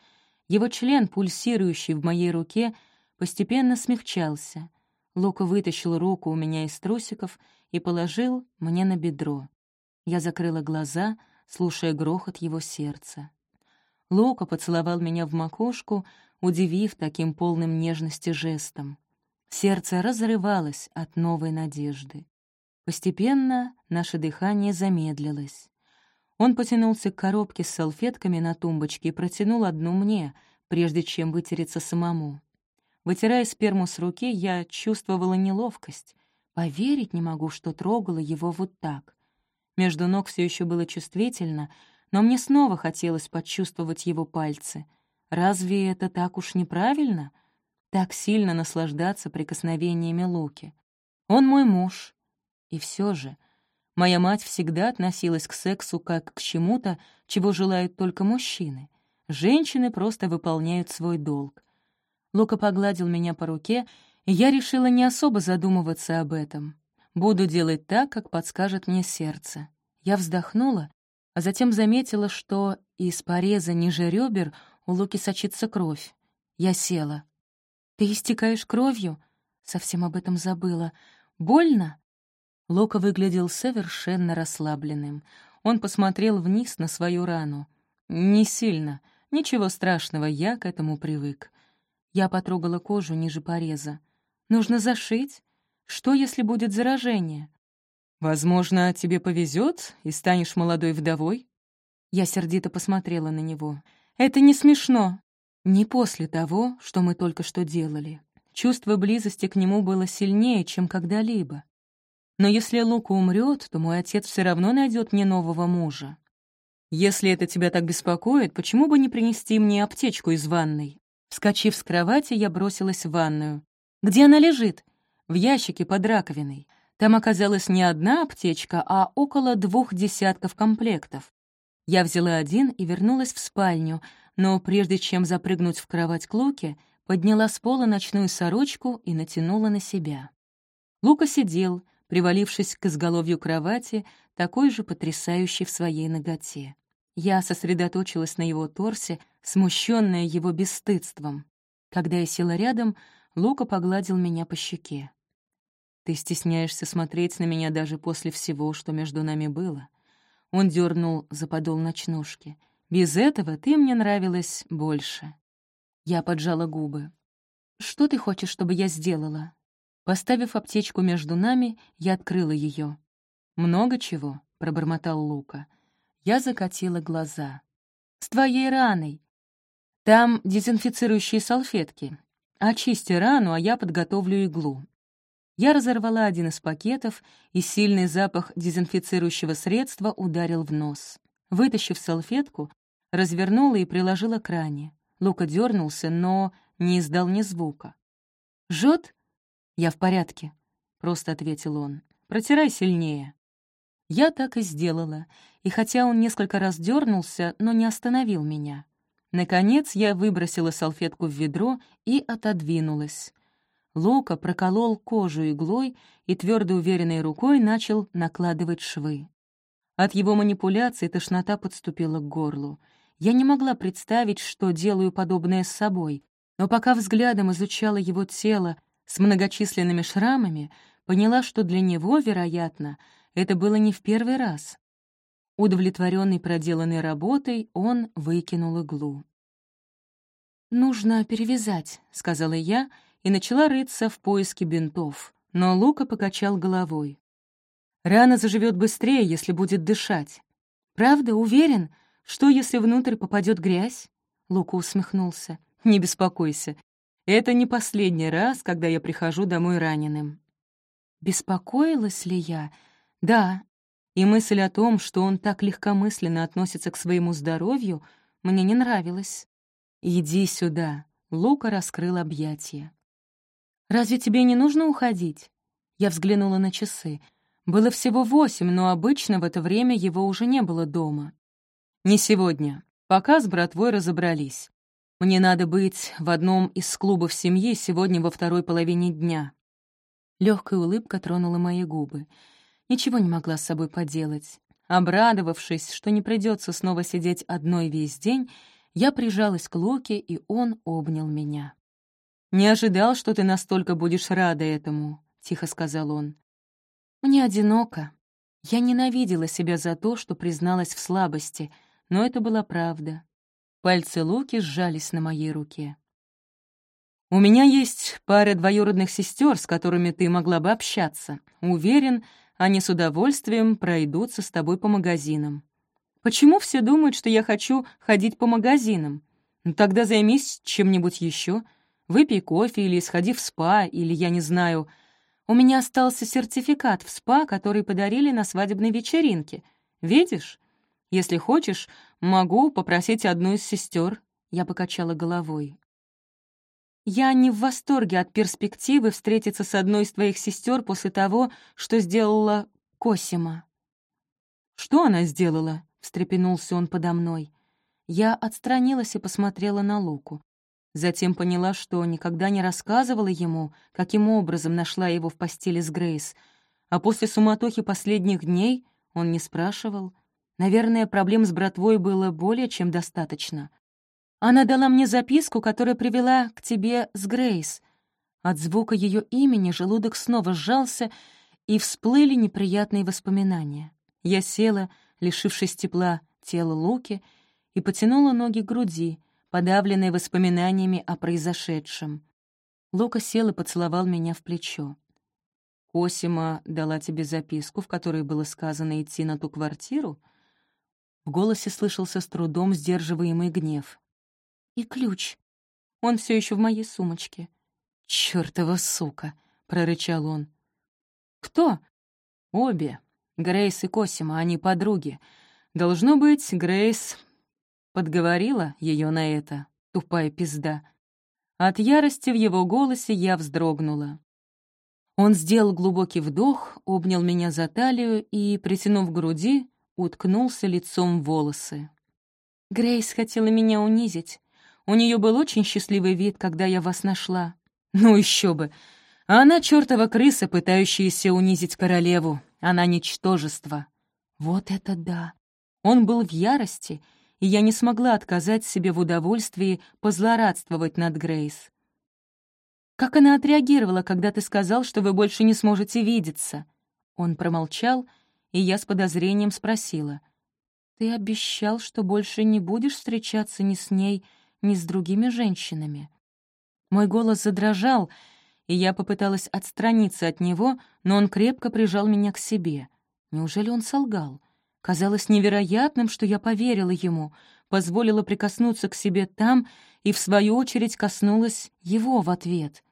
Его член, пульсирующий в моей руке, постепенно смягчался. Лука вытащил руку у меня из трусиков и положил мне на бедро. Я закрыла глаза, слушая грохот его сердца. Лука поцеловал меня в макушку, удивив таким полным нежности жестом. Сердце разрывалось от новой надежды. Постепенно наше дыхание замедлилось. Он потянулся к коробке с салфетками на тумбочке и протянул одну мне, прежде чем вытереться самому. Вытирая сперму с руки, я чувствовала неловкость. Поверить не могу, что трогала его вот так. Между ног все еще было чувствительно, но мне снова хотелось почувствовать его пальцы. Разве это так уж неправильно? Так сильно наслаждаться прикосновениями Луки. Он мой муж. И все же, моя мать всегда относилась к сексу как к чему-то, чего желают только мужчины. Женщины просто выполняют свой долг. Лука погладил меня по руке, и я решила не особо задумываться об этом. Буду делать так, как подскажет мне сердце. Я вздохнула, а затем заметила, что из пореза ниже ребер у Луки сочится кровь. Я села. «Ты истекаешь кровью?» Совсем об этом забыла. «Больно?» Лука выглядел совершенно расслабленным. Он посмотрел вниз на свою рану. «Не сильно. Ничего страшного, я к этому привык». Я потрогала кожу ниже пореза. «Нужно зашить? Что, если будет заражение?» «Возможно, тебе повезет и станешь молодой вдовой?» Я сердито посмотрела на него. «Это не смешно. Не после того, что мы только что делали. Чувство близости к нему было сильнее, чем когда-либо. Но если Лука умрет, то мой отец все равно найдет мне нового мужа. Если это тебя так беспокоит, почему бы не принести мне аптечку из ванной?» Вскочив с кровати, я бросилась в ванную. «Где она лежит?» «В ящике под раковиной. Там оказалась не одна аптечка, а около двух десятков комплектов. Я взяла один и вернулась в спальню, но прежде чем запрыгнуть в кровать к Луке, подняла с пола ночную сорочку и натянула на себя. Лука сидел, привалившись к изголовью кровати, такой же потрясающий в своей ноготе. Я сосредоточилась на его торсе, смущенная его бесстыдством. Когда я села рядом, Лука погладил меня по щеке. Ты стесняешься смотреть на меня даже после всего, что между нами было. Он дернул за подол ночнушки. Без этого ты мне нравилась больше. Я поджала губы. «Что ты хочешь, чтобы я сделала?» Поставив аптечку между нами, я открыла ее. «Много чего», — пробормотал Лука. Я закатила глаза. «С твоей раной. Там дезинфицирующие салфетки. Очисти рану, а я подготовлю иглу. Я разорвала один из пакетов, и сильный запах дезинфицирующего средства ударил в нос. Вытащив салфетку, развернула и приложила к ране. Лука дернулся, но не издал ни звука. «Жжет?» «Я в порядке», — просто ответил он. «Протирай сильнее». Я так и сделала, и хотя он несколько раз дернулся, но не остановил меня. Наконец я выбросила салфетку в ведро и отодвинулась. Лука проколол кожу иглой и твердо уверенной рукой начал накладывать швы. От его манипуляций тошнота подступила к горлу. Я не могла представить, что делаю подобное с собой, но пока взглядом изучала его тело с многочисленными шрамами, поняла, что для него, вероятно, это было не в первый раз. Удовлетворенный проделанной работой, он выкинул иглу. «Нужно перевязать», — сказала я, — и начала рыться в поиске бинтов, но Лука покачал головой. «Рана заживет быстрее, если будет дышать. Правда, уверен, что если внутрь попадет грязь?» Лука усмехнулся. «Не беспокойся. Это не последний раз, когда я прихожу домой раненым». Беспокоилась ли я? Да. И мысль о том, что он так легкомысленно относится к своему здоровью, мне не нравилась. «Иди сюда», — Лука раскрыл объятия. «Разве тебе не нужно уходить?» Я взглянула на часы. Было всего восемь, но обычно в это время его уже не было дома. «Не сегодня. Пока с братвой разобрались. Мне надо быть в одном из клубов семьи сегодня во второй половине дня». Легкая улыбка тронула мои губы. Ничего не могла с собой поделать. Обрадовавшись, что не придется снова сидеть одной весь день, я прижалась к Локе, и он обнял меня. «Не ожидал, что ты настолько будешь рада этому», — тихо сказал он. «Мне одиноко. Я ненавидела себя за то, что призналась в слабости, но это была правда. Пальцы Луки сжались на моей руке. «У меня есть пара двоюродных сестер, с которыми ты могла бы общаться. Уверен, они с удовольствием пройдутся с тобой по магазинам. Почему все думают, что я хочу ходить по магазинам? Ну, тогда займись чем-нибудь еще. Выпей кофе или сходи в спа, или, я не знаю... У меня остался сертификат в спа, который подарили на свадебной вечеринке. Видишь? Если хочешь, могу попросить одну из сестер. Я покачала головой. Я не в восторге от перспективы встретиться с одной из твоих сестер после того, что сделала Косима. «Что она сделала?» — встрепенулся он подо мной. Я отстранилась и посмотрела на Луку. Затем поняла, что никогда не рассказывала ему, каким образом нашла его в постели с Грейс, а после суматохи последних дней Он не спрашивал. Наверное, проблем с братвой было более чем достаточно. Она дала мне записку, которая привела к тебе с Грейс. От звука ее имени желудок снова сжался, и всплыли неприятные воспоминания. Я села, лишившись тепла тела Луки, и потянула ноги к груди, подавленной воспоминаниями о произошедшем. Лука сел и поцеловал меня в плечо. «Косима дала тебе записку, в которой было сказано идти на ту квартиру?» В голосе слышался с трудом сдерживаемый гнев. «И ключ. Он все еще в моей сумочке». «Чёртова сука!» — прорычал он. «Кто?» «Обе. Грейс и Косима, они подруги. Должно быть, Грейс подговорила ее на это, тупая пизда». От ярости в его голосе я вздрогнула. Он сделал глубокий вдох, обнял меня за талию и, притянув к груди, уткнулся лицом в волосы. «Грейс хотела меня унизить. У нее был очень счастливый вид, когда я вас нашла. Ну еще бы! А она чертова крыса, пытающаяся унизить королеву. Она ничтожество. Вот это да! Он был в ярости, и я не смогла отказать себе в удовольствии позлорадствовать над Грейс. «Как она отреагировала, когда ты сказал, что вы больше не сможете видеться?» Он промолчал, и я с подозрением спросила. «Ты обещал, что больше не будешь встречаться ни с ней, ни с другими женщинами?» Мой голос задрожал, и я попыталась отстраниться от него, но он крепко прижал меня к себе. Неужели он солгал? Казалось невероятным, что я поверила ему, позволила прикоснуться к себе там и, в свою очередь, коснулась его в ответ.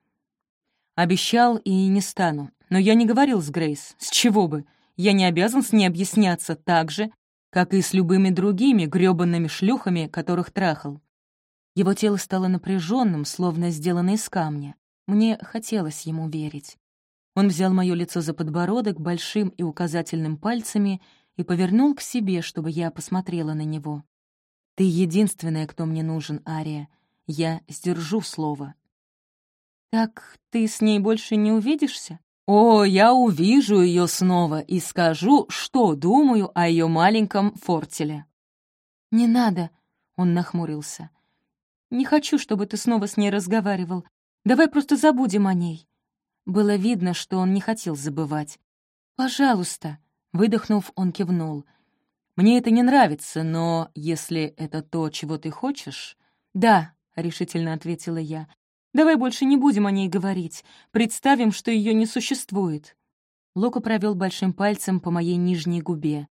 Обещал и не стану. Но я не говорил с Грейс. С чего бы? Я не обязан с ней объясняться так же, как и с любыми другими грёбаными шлюхами, которых трахал. Его тело стало напряженным, словно сделано из камня. Мне хотелось ему верить. Он взял мое лицо за подбородок большим и указательным пальцами и повернул к себе, чтобы я посмотрела на него. «Ты единственная, кто мне нужен, Ария. Я сдержу слово, «Так ты с ней больше не увидишься?» «О, я увижу ее снова и скажу, что думаю о ее маленьком фортеле». «Не надо», — он нахмурился. «Не хочу, чтобы ты снова с ней разговаривал. Давай просто забудем о ней». Было видно, что он не хотел забывать. «Пожалуйста», — выдохнув, он кивнул. «Мне это не нравится, но если это то, чего ты хочешь...» «Да», — решительно ответила я. Давай больше не будем о ней говорить. Представим, что ее не существует». Лока провел большим пальцем по моей нижней губе.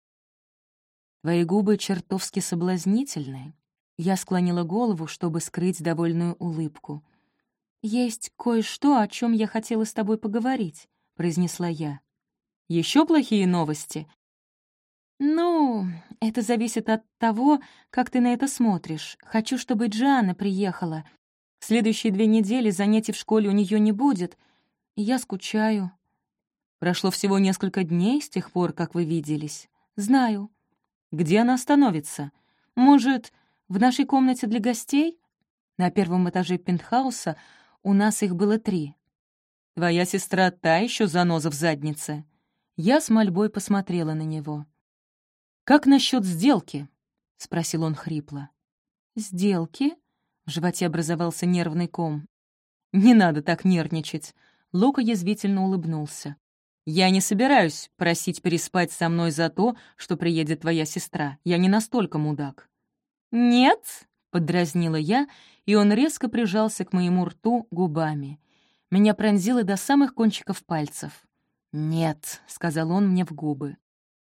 «Твои губы чертовски соблазнительные». Я склонила голову, чтобы скрыть довольную улыбку. «Есть кое-что, о чем я хотела с тобой поговорить», — произнесла я. Еще плохие новости?» «Ну, это зависит от того, как ты на это смотришь. Хочу, чтобы Джиана приехала. Следующие две недели занятий в школе у нее не будет, я скучаю. Прошло всего несколько дней с тех пор, как вы виделись. Знаю. Где она остановится? Может, в нашей комнате для гостей? На первом этаже пентхауса у нас их было три. Твоя сестра та еще заноза в заднице. Я с мольбой посмотрела на него. «Как насчет сделки?» — спросил он хрипло. «Сделки?» В животе образовался нервный ком. «Не надо так нервничать», — Лока язвительно улыбнулся. «Я не собираюсь просить переспать со мной за то, что приедет твоя сестра. Я не настолько мудак». «Нет?» — поддразнила я, и он резко прижался к моему рту губами. Меня пронзило до самых кончиков пальцев. «Нет», — сказал он мне в губы.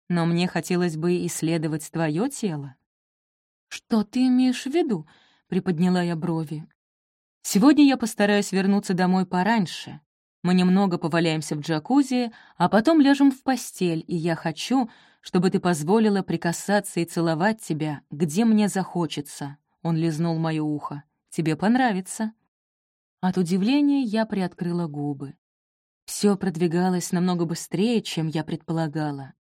«Но мне хотелось бы исследовать твое тело». «Что ты имеешь в виду?» — приподняла я брови. «Сегодня я постараюсь вернуться домой пораньше. Мы немного поваляемся в джакузи, а потом ляжем в постель, и я хочу, чтобы ты позволила прикасаться и целовать тебя, где мне захочется». Он лизнул моё ухо. «Тебе понравится». От удивления я приоткрыла губы. Все продвигалось намного быстрее, чем я предполагала.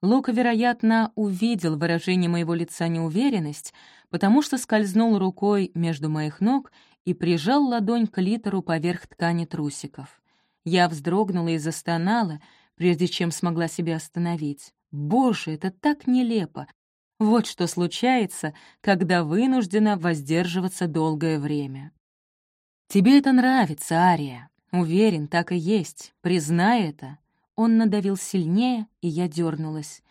Лука, вероятно, увидел выражение моего лица неуверенность, потому что скользнул рукой между моих ног и прижал ладонь к литеру поверх ткани трусиков. Я вздрогнула и застонала, прежде чем смогла себя остановить. Боже, это так нелепо. Вот что случается, когда вынуждена воздерживаться долгое время. «Тебе это нравится, Ария. Уверен, так и есть. Признай это». Он надавил сильнее, и я дернулась.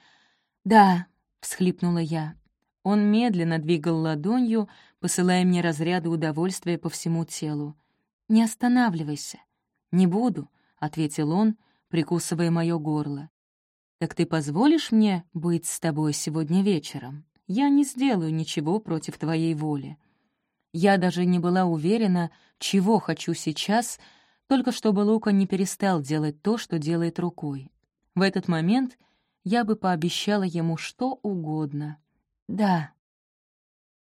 «Да», — всхлипнула я. Он медленно двигал ладонью, посылая мне разряды удовольствия по всему телу. «Не останавливайся». «Не буду», — ответил он, прикусывая мое горло. «Так ты позволишь мне быть с тобой сегодня вечером? Я не сделаю ничего против твоей воли». Я даже не была уверена, чего хочу сейчас, только чтобы Лука не перестал делать то, что делает рукой. В этот момент я бы пообещала ему что угодно. «Да».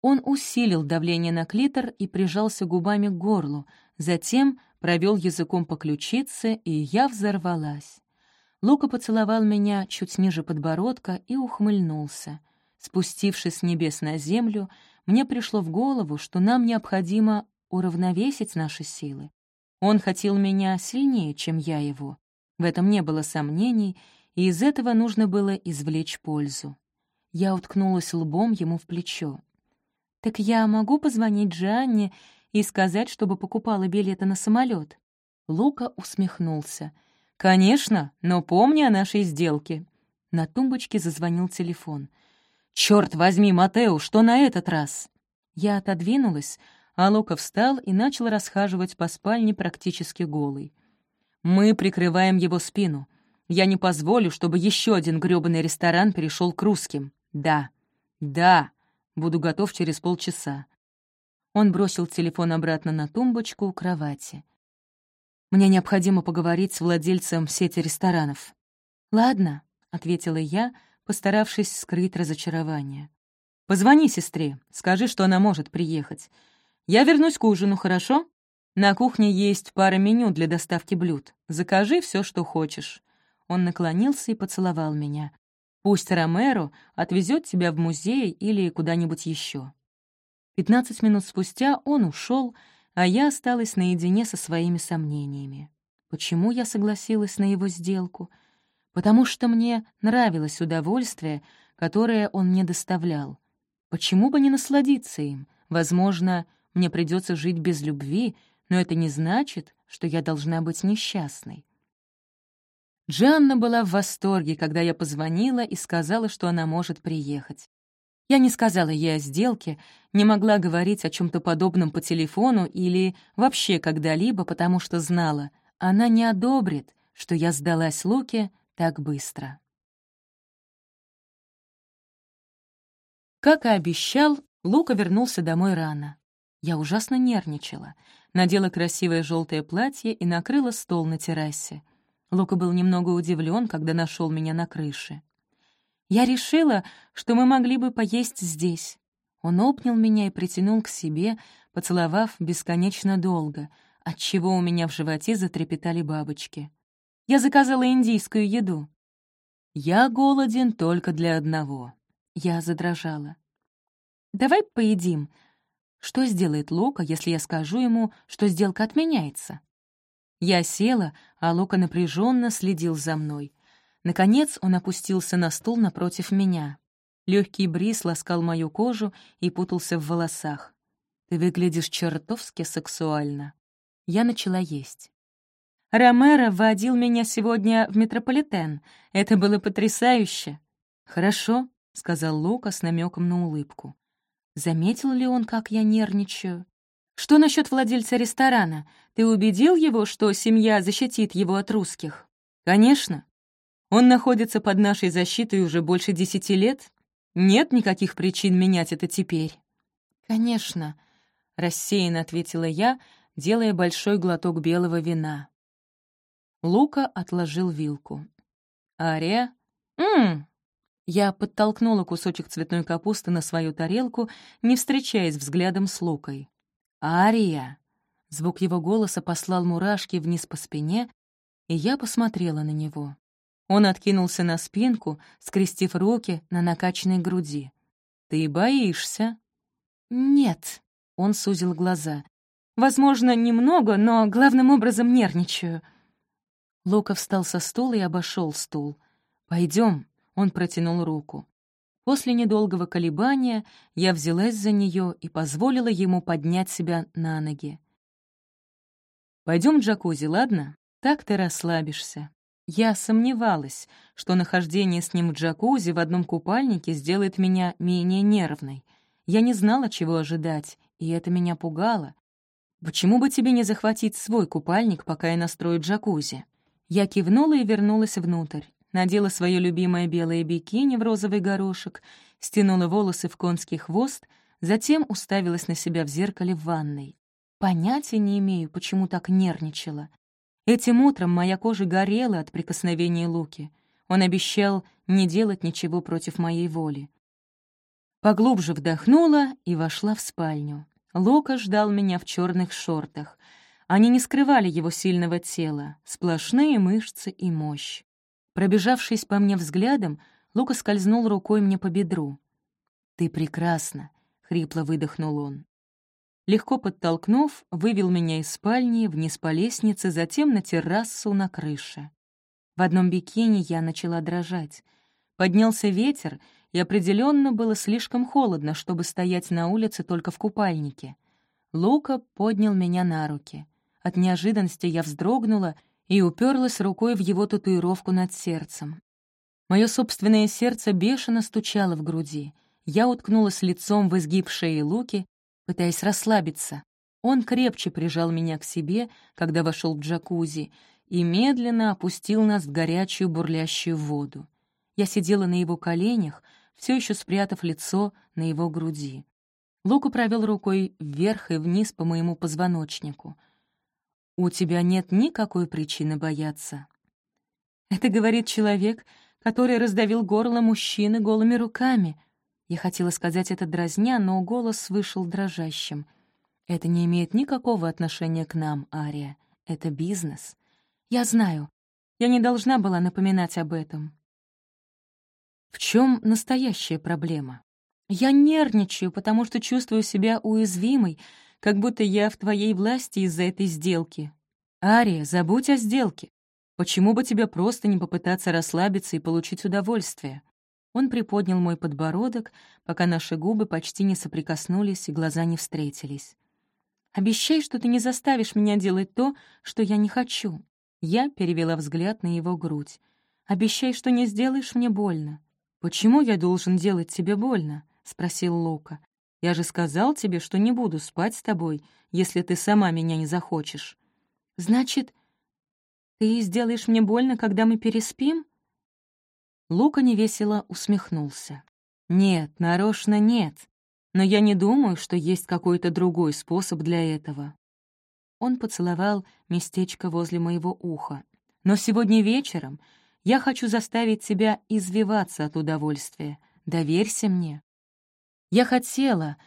Он усилил давление на клитор и прижался губами к горлу, затем провел языком по ключице, и я взорвалась. Лука поцеловал меня чуть ниже подбородка и ухмыльнулся. Спустившись с небес на землю, мне пришло в голову, что нам необходимо уравновесить наши силы. Он хотел меня сильнее, чем я его. В этом не было сомнений, и из этого нужно было извлечь пользу. Я уткнулась лбом ему в плечо. «Так я могу позвонить Джанне и сказать, чтобы покупала билеты на самолет. Лука усмехнулся — «Конечно, но помни о нашей сделке». На тумбочке зазвонил телефон. «Чёрт возьми, Матео, что на этот раз?» Я отодвинулась, а Лука встал и начал расхаживать по спальне практически голый. «Мы прикрываем его спину. Я не позволю, чтобы еще один грёбаный ресторан перешел к русским. Да, да, буду готов через полчаса». Он бросил телефон обратно на тумбочку у кровати. Мне необходимо поговорить с владельцем сети ресторанов». «Ладно», — ответила я, постаравшись скрыть разочарование. «Позвони сестре, скажи, что она может приехать. Я вернусь к ужину, хорошо? На кухне есть пара меню для доставки блюд. Закажи все, что хочешь». Он наклонился и поцеловал меня. «Пусть Ромеро отвезет тебя в музей или куда-нибудь еще. Пятнадцать минут спустя он ушел, а я осталась наедине со своими сомнениями. Почему я согласилась на его сделку? Потому что мне нравилось удовольствие, которое он мне доставлял. Почему бы не насладиться им? Возможно, мне придется жить без любви, но это не значит, что я должна быть несчастной. Джанна была в восторге, когда я позвонила и сказала, что она может приехать. Я не сказала ей о сделке, не могла говорить о чем то подобном по телефону или вообще когда-либо, потому что знала, она не одобрит, что я сдалась Луке так быстро. Как и обещал, Лука вернулся домой рано. Я ужасно нервничала. Надела красивое желтое платье и накрыла стол на террасе. Лука был немного удивлен, когда нашел меня на крыше. Я решила, что мы могли бы поесть здесь. Он обнял меня и притянул к себе, поцеловав бесконечно долго, отчего у меня в животе затрепетали бабочки. Я заказала индийскую еду. Я голоден только для одного. Я задрожала. «Давай поедим. Что сделает Лука, если я скажу ему, что сделка отменяется?» Я села, а Лука напряженно следил за мной. Наконец он опустился на стул напротив меня. Легкий бриз ласкал мою кожу и путался в волосах. «Ты выглядишь чертовски сексуально». Я начала есть. «Ромеро водил меня сегодня в метрополитен. Это было потрясающе». «Хорошо», — сказал Лука с намеком на улыбку. Заметил ли он, как я нервничаю? «Что насчет владельца ресторана? Ты убедил его, что семья защитит его от русских?» «Конечно. Он находится под нашей защитой уже больше десяти лет. Нет никаких причин менять это теперь». «Конечно», — рассеянно ответила я, делая большой глоток белого вина. Лука отложил вилку. «Ария?» «Ммм!» Я подтолкнула кусочек цветной капусты на свою тарелку, не встречаясь взглядом с Лукой. «Ария!» Звук его голоса послал мурашки вниз по спине, и я посмотрела на него. Он откинулся на спинку, скрестив руки на накачанной груди. «Ты боишься?» «Нет», — он сузил глаза. «Возможно, немного, но главным образом нервничаю». Лука встал со стула и обошел стул. Пойдем, Он протянул руку. После недолгого колебания я взялась за нее и позволила ему поднять себя на ноги. Пойдем в джакузи, ладно? Так ты расслабишься». Я сомневалась, что нахождение с ним в джакузи в одном купальнике сделает меня менее нервной. Я не знала, чего ожидать, и это меня пугало. «Почему бы тебе не захватить свой купальник, пока я настрою джакузи?» Я кивнула и вернулась внутрь, надела свое любимое белое бикини в розовый горошек, стянула волосы в конский хвост, затем уставилась на себя в зеркале в ванной. Понятия не имею, почему так нервничала. Этим утром моя кожа горела от прикосновения Луки. Он обещал не делать ничего против моей воли. Поглубже вдохнула и вошла в спальню. Лука ждал меня в черных шортах. Они не скрывали его сильного тела, сплошные мышцы и мощь. Пробежавшись по мне взглядом, Лука скользнул рукой мне по бедру. «Ты прекрасна», — хрипло выдохнул он. Легко подтолкнув, вывел меня из спальни вниз по лестнице, затем на террасу на крыше. В одном бикини я начала дрожать. Поднялся ветер, и определенно было слишком холодно, чтобы стоять на улице только в купальнике. Лука поднял меня на руки. От неожиданности я вздрогнула и уперлась рукой в его татуировку над сердцем. Мое собственное сердце бешено стучало в груди. Я уткнулась лицом в изгиб шеи Луки пытаясь расслабиться. Он крепче прижал меня к себе, когда вошел в джакузи, и медленно опустил нас в горячую бурлящую воду. Я сидела на его коленях, все еще спрятав лицо на его груди. Лука провел рукой вверх и вниз по моему позвоночнику. «У тебя нет никакой причины бояться». Это говорит человек, который раздавил горло мужчины голыми руками, я хотела сказать это дразня, но голос вышел дрожащим. «Это не имеет никакого отношения к нам, Ария. Это бизнес. Я знаю. Я не должна была напоминать об этом. В чем настоящая проблема? Я нервничаю, потому что чувствую себя уязвимой, как будто я в твоей власти из-за этой сделки. Ария, забудь о сделке. Почему бы тебе просто не попытаться расслабиться и получить удовольствие? Он приподнял мой подбородок, пока наши губы почти не соприкоснулись и глаза не встретились. «Обещай, что ты не заставишь меня делать то, что я не хочу». Я перевела взгляд на его грудь. «Обещай, что не сделаешь мне больно». «Почему я должен делать тебе больно?» — спросил Лука. «Я же сказал тебе, что не буду спать с тобой, если ты сама меня не захочешь». «Значит, ты сделаешь мне больно, когда мы переспим?» Лука невесело усмехнулся. «Нет, нарочно нет. Но я не думаю, что есть какой-то другой способ для этого». Он поцеловал местечко возле моего уха. «Но сегодня вечером я хочу заставить тебя извиваться от удовольствия. Доверься мне». Я хотела,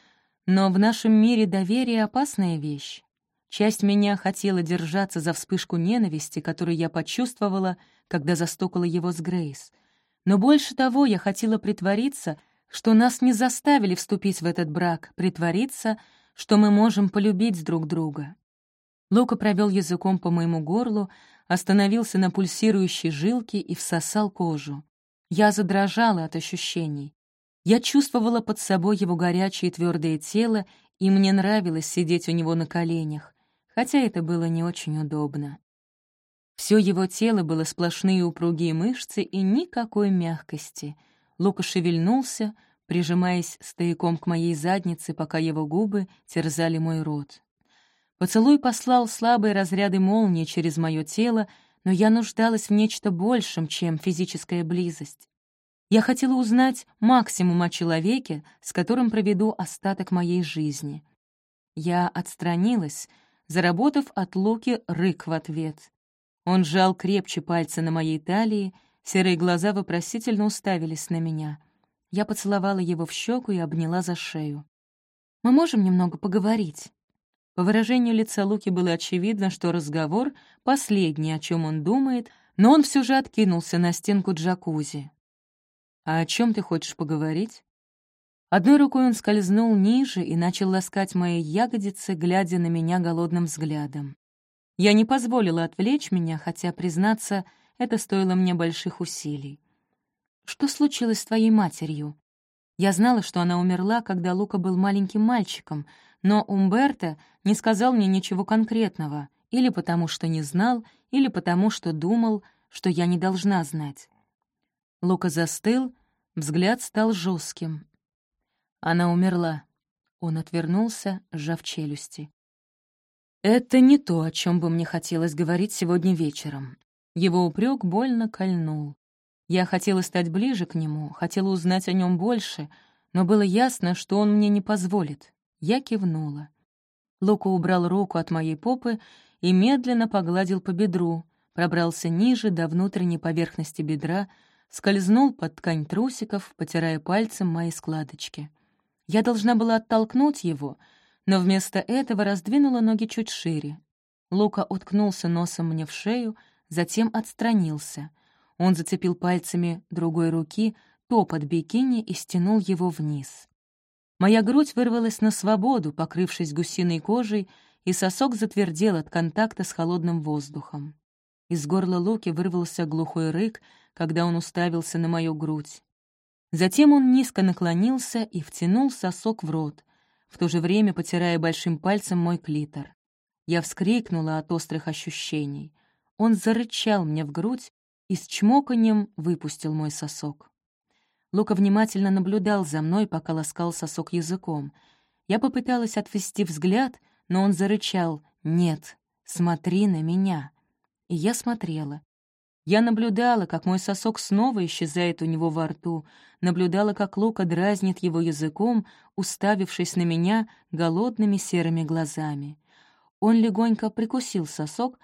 но в нашем мире доверие — опасная вещь. Часть меня хотела держаться за вспышку ненависти, которую я почувствовала, когда застукала его с Грейс — но больше того, я хотела притвориться, что нас не заставили вступить в этот брак, притвориться, что мы можем полюбить друг друга. Лука провел языком по моему горлу, остановился на пульсирующей жилке и всосал кожу. Я задрожала от ощущений. Я чувствовала под собой его горячее и твердое тело, и мне нравилось сидеть у него на коленях, хотя это было не очень удобно. Все его тело было сплошные упругие мышцы и никакой мягкости. Лука шевельнулся, прижимаясь стояком к моей заднице, пока его губы терзали мой рот. Поцелуй послал слабые разряды молнии через мое тело, но я нуждалась в нечто большем, чем физическая близость. Я хотела узнать максимум о человеке, с которым проведу остаток моей жизни. Я отстранилась, заработав от Луки рык в ответ. Он сжал крепче пальцы на моей талии, серые глаза вопросительно уставились на меня. Я поцеловала его в щеку и обняла за шею. «Мы можем немного поговорить?» По выражению лица Луки было очевидно, что разговор — последний, о чем он думает, но он все же откинулся на стенку джакузи. «А о чем ты хочешь поговорить?» Одной рукой он скользнул ниже и начал ласкать мои ягодицы, глядя на меня голодным взглядом. Я не позволила отвлечь меня, хотя, признаться, это стоило мне больших усилий. что случилось с твоей матерью?» Я знала, что она умерла, когда Лука был маленьким мальчиком, но Умберто не сказал мне ничего конкретного, или потому что не знал, или потому что думал, что я не должна знать. Лука застыл, взгляд стал жестким. Она умерла. Он отвернулся, сжав челюсти. «Это не то, о чем бы мне хотелось говорить сегодня вечером». Его упрек больно кольнул. Я хотела стать ближе к нему, хотела узнать о нем больше, но было ясно, что он мне не позволит. Я кивнула. Лука убрал руку от моей попы и медленно погладил по бедру, пробрался ниже до внутренней поверхности бедра, скользнул под ткань трусиков, потирая пальцем мои складочки. Я должна была оттолкнуть его, но вместо этого раздвинула ноги чуть шире. Лука уткнулся носом мне в шею, затем отстранился — он зацепил пальцами другой руки топ от бикини и стянул его вниз. Моя грудь вырвалась на свободу, покрывшись гусиной кожей, и сосок затвердел от контакта с холодным воздухом. Из горла Луки вырвался глухой рык, когда он уставился на мою грудь. Затем он низко наклонился и втянул сосок в рот, в то же время потирая большим пальцем мой клитор. Я вскрикнула от острых ощущений. Он зарычал мне в грудь, и с чмоканьем выпустил мой сосок. Лука внимательно наблюдал за мной, пока ласкал сосок языком. Я попыталась отвести взгляд, но он зарычал «Нет, смотри на меня». И я смотрела. Я наблюдала, как мой сосок снова исчезает у него во рту, наблюдала, как Лука дразнит его языком, уставившись на меня голодными серыми глазами. Он легонько прикусил сосок,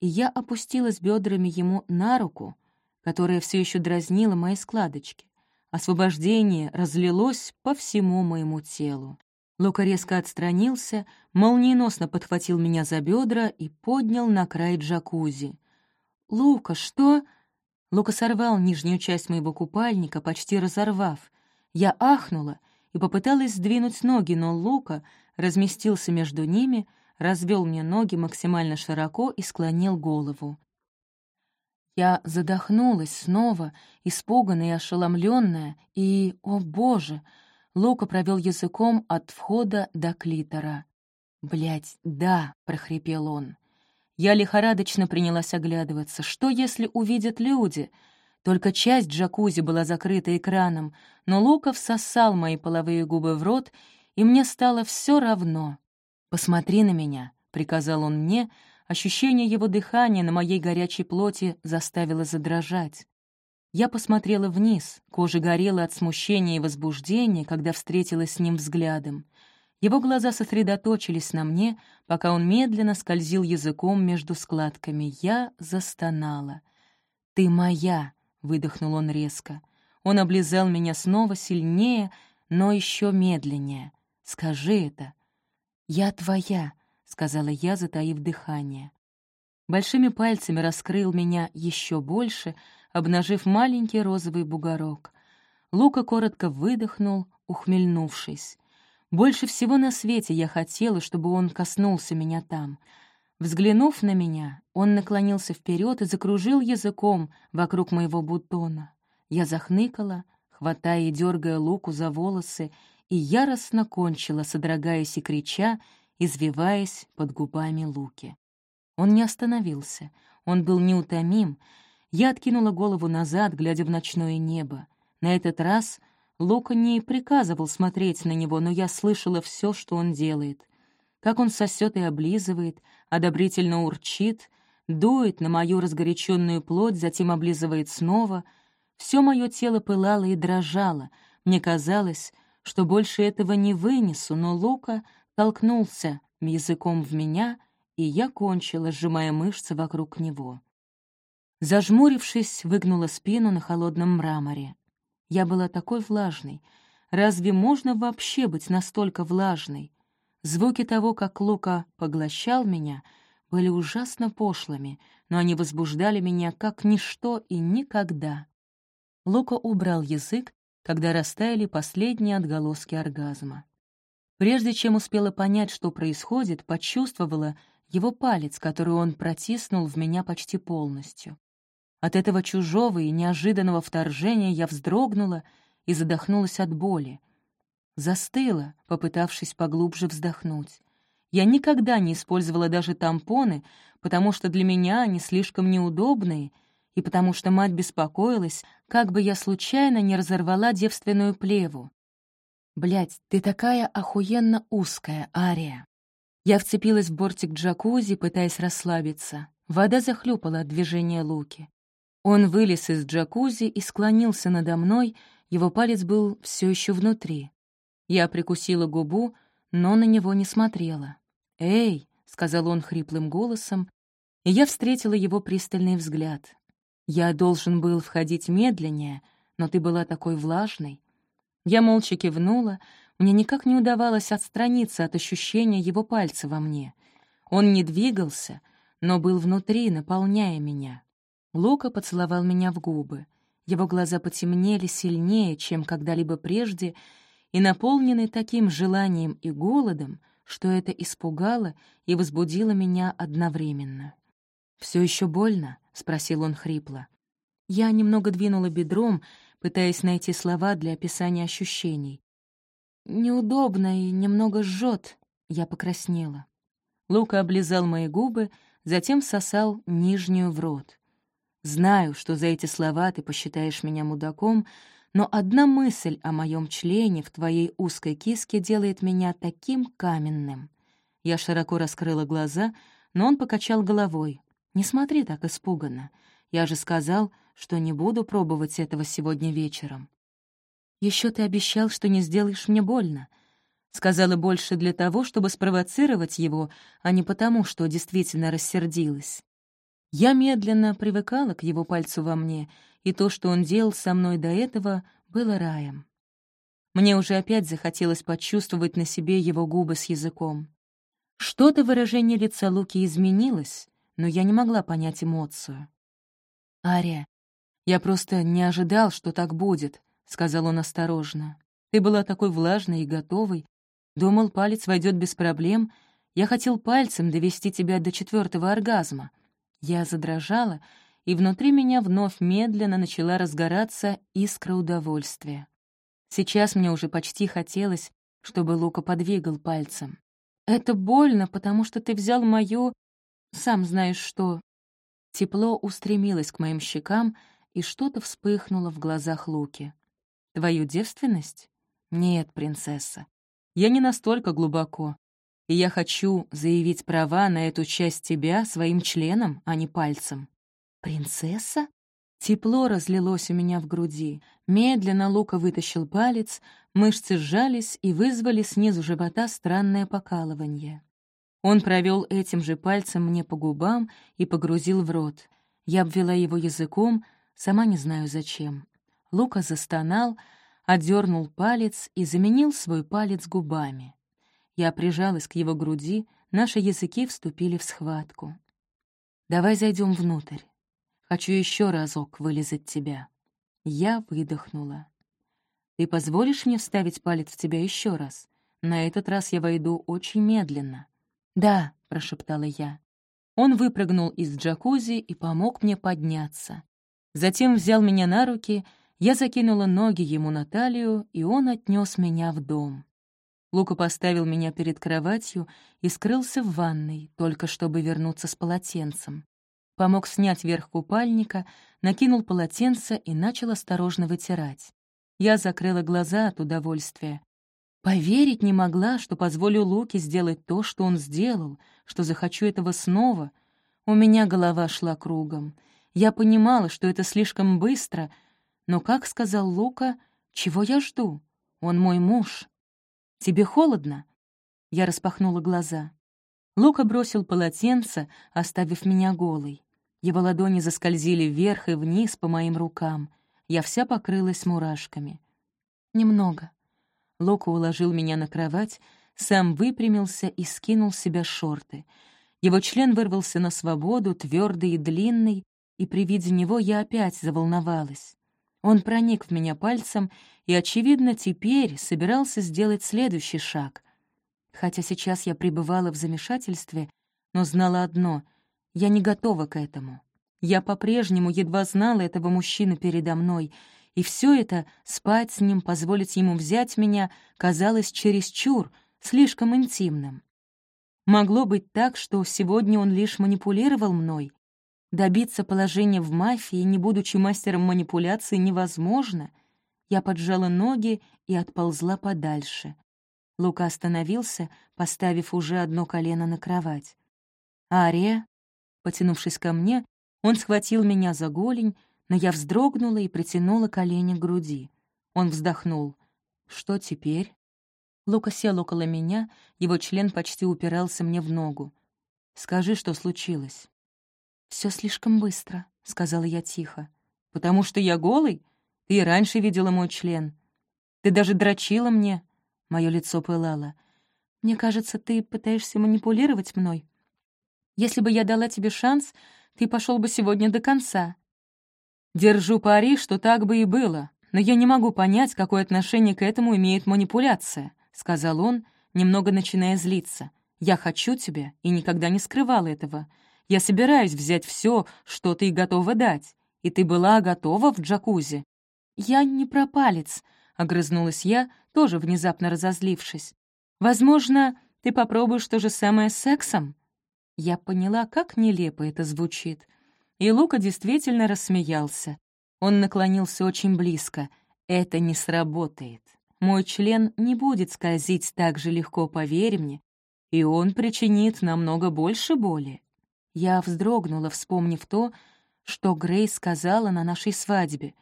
и я опустилась бедрами ему на руку, которая все еще дразнила мои складочки. Освобождение разлилось по всему моему телу. Лука резко отстранился, молниеносно подхватил меня за бедра и поднял на край джакузи. «Лука, что?» Лука сорвал нижнюю часть моего купальника, почти разорвав. Я ахнула и попыталась сдвинуть ноги, но Лука разместился между ними — развел мне ноги максимально широко и склонил голову. Я задохнулась снова, испуганная и ошеломленная, и, о боже, Лука провел языком от входа до клитора. Блять, да!» — прохрипел он. Я лихорадочно принялась оглядываться. Что, если увидят люди? Только часть джакузи была закрыта экраном, но Лука всосал мои половые губы в рот, и мне стало все равно. «Посмотри на меня», — приказал он мне, ощущение его дыхания на моей горячей плоти заставило задрожать. Я посмотрела вниз, кожа горела от смущения и возбуждения, когда встретилась с ним взглядом. Его глаза сосредоточились на мне, пока он медленно скользил языком между складками. Я застонала. «Ты моя!» — выдохнул он резко. Он облизал меня снова сильнее, но еще медленнее. «Скажи это!» «Я твоя», — сказала я, затаив дыхание. Большими пальцами раскрыл меня еще больше, обнажив маленький розовый бугорок. Лука коротко выдохнул, ухмельнувшись. Больше всего на свете я хотела, чтобы он коснулся меня там. Взглянув на меня, он наклонился вперед и закружил языком вокруг моего бутона. Я захныкала, хватая и дергая Луку за волосы и яростно кончила, содрогаясь и крича, извиваясь под губами Луки. Он не остановился, он был неутомим. Я откинула голову назад, глядя в ночное небо. На этот раз Лука не приказывал смотреть на него, но я слышала все, что он делает. Как он сосет и облизывает, одобрительно урчит, дует на мою разгоряченную плоть, затем облизывает снова. Все мое тело пылало и дрожало. Мне казалось, что больше этого не вынесу, но Лука толкнулся языком в меня, и я кончила, сжимая мышцы вокруг него. Зажмурившись, выгнула спину на холодном мраморе. Я была такой влажной. Разве можно вообще быть настолько влажной? Звуки того, как Лука поглощал меня, были ужасно пошлыми, но они возбуждали меня как ничто и никогда. Лука убрал язык когда растаяли последние отголоски оргазма. Прежде чем успела понять, что происходит, почувствовала его палец, который он протиснул в меня почти полностью. От этого чужого и неожиданного вторжения я вздрогнула и задохнулась от боли. Застыла, попытавшись поглубже вздохнуть. Я никогда не использовала даже тампоны, потому что для меня они слишком неудобные и потому что мать беспокоилась, как бы я случайно не разорвала девственную плеву. Блядь, ты такая охуенно узкая, Ария. Я вцепилась в бортик джакузи, пытаясь расслабиться. Вода захлюпала от движения Луки. Он вылез из джакузи и склонился надо мной, его палец был все еще внутри. Я прикусила губу, но на него не смотрела. «Эй!» — сказал он хриплым голосом, и я встретила его пристальный взгляд. «Я должен был входить медленнее, но ты была такой влажной». Я молча кивнула, мне никак не удавалось отстраниться от ощущения его пальца во мне. Он не двигался, но был внутри, наполняя меня. Лука поцеловал меня в губы. Его глаза потемнели сильнее, чем когда-либо прежде, и наполнены таким желанием и голодом, что это испугало и возбудило меня одновременно. Все еще больно?» — спросил он хрипло. Я немного двинула бедром, пытаясь найти слова для описания ощущений. «Неудобно и немного жжет», — я покраснела. Лука облизал мои губы, затем сосал нижнюю в рот. «Знаю, что за эти слова ты посчитаешь меня мудаком, но одна мысль о моем члене в твоей узкой киске делает меня таким каменным». Я широко раскрыла глаза, но он покачал головой. «Не смотри так испуганно. Я же сказал, что не буду пробовать этого сегодня вечером». Еще ты обещал, что не сделаешь мне больно», Сказала больше для того, чтобы спровоцировать его, а не потому, что действительно рассердилась. Я медленно привыкала к его пальцу во мне, и то, что он делал со мной до этого, было раем. Мне уже опять захотелось почувствовать на себе его губы с языком. Что-то выражение лица Луки изменилось, но я не могла понять эмоцию. «Ария, я просто не ожидал, что так будет», — сказал он осторожно. «Ты была такой влажной и готовой. Думал, палец войдет без проблем. Я хотел пальцем довести тебя до четвертого оргазма. Я задрожала, и внутри меня вновь медленно начала разгораться искра удовольствия. Сейчас мне уже почти хотелось, чтобы Лука подвигал пальцем. «Это больно, потому что ты взял моё... сам знаешь что...» Тепло устремилось к моим щекам, и что-то вспыхнуло в глазах Луки. «Твою девственность? Нет, принцесса. Я не настолько глубоко и я хочу заявить права на эту часть тебя своим членом, а не пальцем». «Принцесса?» Тепло разлилось у меня в груди. Медленно Лука вытащил палец, мышцы сжались и вызвали снизу живота странное покалывание. Он провел этим же пальцем мне по губам и погрузил в рот. Я обвела его языком, сама не знаю зачем. Лука застонал, отдернул палец и заменил свой палец губами. Я прижалась к его груди, наши языки вступили в схватку. «Давай зайдем внутрь. Хочу еще разок вылезать тебя». Я выдохнула. «Ты позволишь мне вставить палец в тебя еще раз? На этот раз я войду очень медленно». «Да», — прошептала я. Он выпрыгнул из джакузи и помог мне подняться. Затем взял меня на руки, я закинула ноги ему на талию, и он отнес меня в дом. Лука поставил меня перед кроватью и скрылся в ванной, только чтобы вернуться с полотенцем. Помог снять верх купальника, накинул полотенце и начал осторожно вытирать. Я закрыла глаза от удовольствия. Поверить не могла, что позволю Луке сделать то, что он сделал, что захочу этого снова. У меня голова шла кругом. Я понимала, что это слишком быстро, но, как сказал Лука, чего я жду? Он мой муж, «Тебе холодно?» Я распахнула глаза. Лука бросил полотенце, оставив меня голой. Его ладони заскользили вверх и вниз по моим рукам. Я вся покрылась мурашками. «Немного». Лука уложил меня на кровать, сам выпрямился и скинул с себя шорты. Его член вырвался на свободу, твердый и длинный, и при виде него я опять заволновалась. Он проник в меня пальцем и, очевидно, теперь собирался сделать следующий шаг. Хотя сейчас я пребывала в замешательстве, но знала одно — я не готова к этому. Я по-прежнему едва знала этого мужчину передо мной, и все это, спать с ним, позволить ему взять меня, казалось чересчур, слишком интимным. Могло быть так, что сегодня он лишь манипулировал мной. Добиться положения в мафии, не будучи мастером манипуляции, невозможно. Я поджала ноги и отползла подальше. Лука остановился, поставив уже одно колено на кровать. «Ария?» Потянувшись ко мне, он схватил меня за голень, но я вздрогнула и притянула колени к груди. Он вздохнул. «Что теперь?» Лука сел около меня, его член почти упирался мне в ногу. «Скажи, что случилось». Все слишком быстро», — сказала я тихо. «Потому что я голый? Ты и раньше видела мой член. Ты даже дрочила мне». Мое лицо пылало. «Мне кажется, ты пытаешься манипулировать мной. Если бы я дала тебе шанс, ты пошел бы сегодня до конца». «Держу пари, что так бы и было, но я не могу понять, какое отношение к этому имеет манипуляция», — сказал он, немного начиная злиться. «Я хочу тебя и никогда не скрывал этого. Я собираюсь взять все, что ты готова дать. И ты была готова в джакузи». «Я не пропалец», — огрызнулась я, тоже внезапно разозлившись. «Возможно, ты попробуешь то же самое с сексом?» Я поняла, как нелепо это звучит. И Лука действительно рассмеялся. Он наклонился очень близко. «Это не сработает. Мой член не будет скользить так же легко, поверь мне, и он причинит намного больше боли». Я вздрогнула, вспомнив то, что Грей сказала на нашей свадьбе.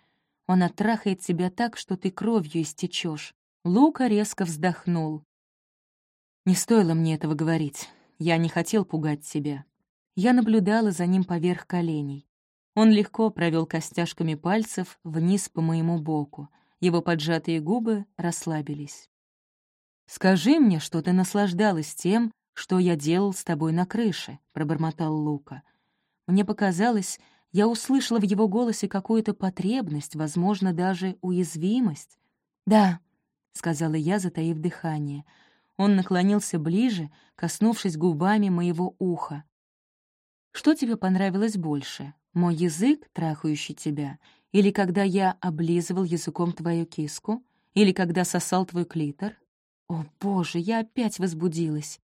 Он оттрахает тебя так, что ты кровью истечешь. Лука резко вздохнул. «Не стоило мне этого говорить. Я не хотел пугать тебя. Я наблюдала за ним поверх коленей. Он легко провел костяшками пальцев вниз по моему боку. Его поджатые губы расслабились. «Скажи мне, что ты наслаждалась тем, что я делал с тобой на крыше», — пробормотал Лука. Мне показалось, я услышала в его голосе какую-то потребность, возможно, даже уязвимость. «Да», — сказала я, затаив дыхание, — он наклонился ближе, коснувшись губами моего уха. «Что тебе понравилось больше? Мой язык, трахающий тебя? Или когда я облизывал языком твою киску? Или когда сосал твой клитор? О, боже, я опять возбудилась.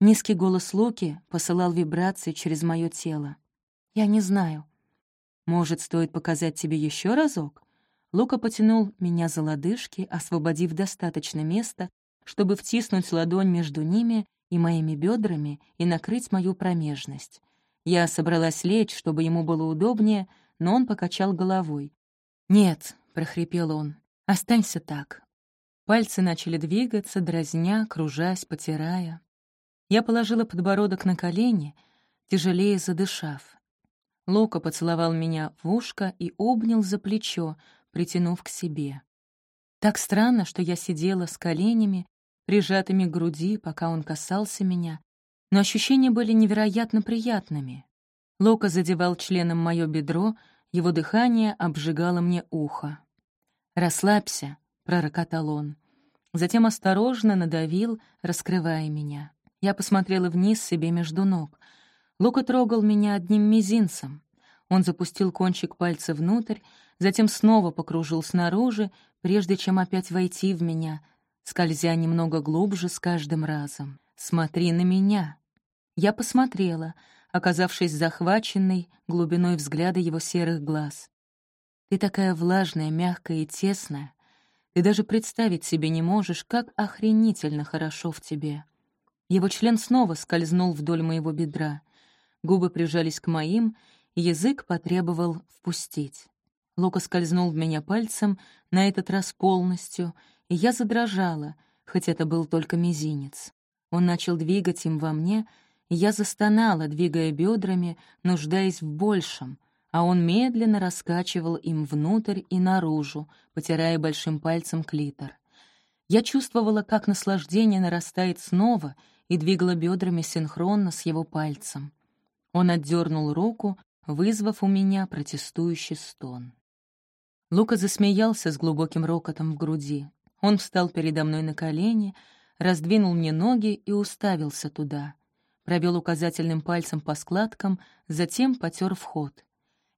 Низкий голос Луки посылал вибрации через мое тело. «Я не знаю. Может, стоит показать тебе еще разок?» Лука потянул меня за лодыжки, освободив достаточно места, чтобы втиснуть ладонь между ними и моими бедрами и накрыть мою промежность. Я собралась лечь, чтобы ему было удобнее, но он покачал головой. «Нет», — прохрипел он, — «останься так». Пальцы начали двигаться, дразня, кружась, потирая. Я положила подбородок на колени, тяжелее задышав. Лука поцеловал меня в ушко и обнял за плечо, притянув к себе. Так странно, что я сидела с коленями, прижатыми к груди, пока он касался меня, но ощущения были невероятно приятными. Лока задевал членом мое бедро, его дыхание обжигало мне ухо. «Расслабься», — пророкотал он. Затем осторожно надавил, раскрывая меня. Я посмотрела вниз себе между ног. Лука трогал меня одним мизинцем. Он запустил кончик пальца внутрь, затем снова покружил снаружи, прежде чем опять войти в меня, скользя немного глубже с каждым разом. «Смотри на меня!» Я посмотрела, оказавшись захваченной глубиной взгляда его серых глаз. «Ты такая влажная, мягкая и тесная. Ты даже представить себе не можешь, как охренительно хорошо в тебе». Его член снова скользнул вдоль моего бедра. Губы прижались к моим, язык потребовал впустить. Лука скользнул в меня пальцем, на этот раз полностью — и я задрожала, хоть это был только мизинец. Он начал двигать им во мне, и я застонала, двигая бедрами, нуждаясь в большем, а он медленно раскачивал им внутрь и наружу, потирая большим пальцем клитор. Я чувствовала, как наслаждение нарастает снова, и двигала бедрами синхронно с его пальцем. Он отдернул руку, вызвав у меня протестующий стон. Лука засмеялся с глубоким рокотом в груди. Он встал передо мной на колени, раздвинул мне ноги и уставился туда. Провел указательным пальцем по складкам, затем потер вход.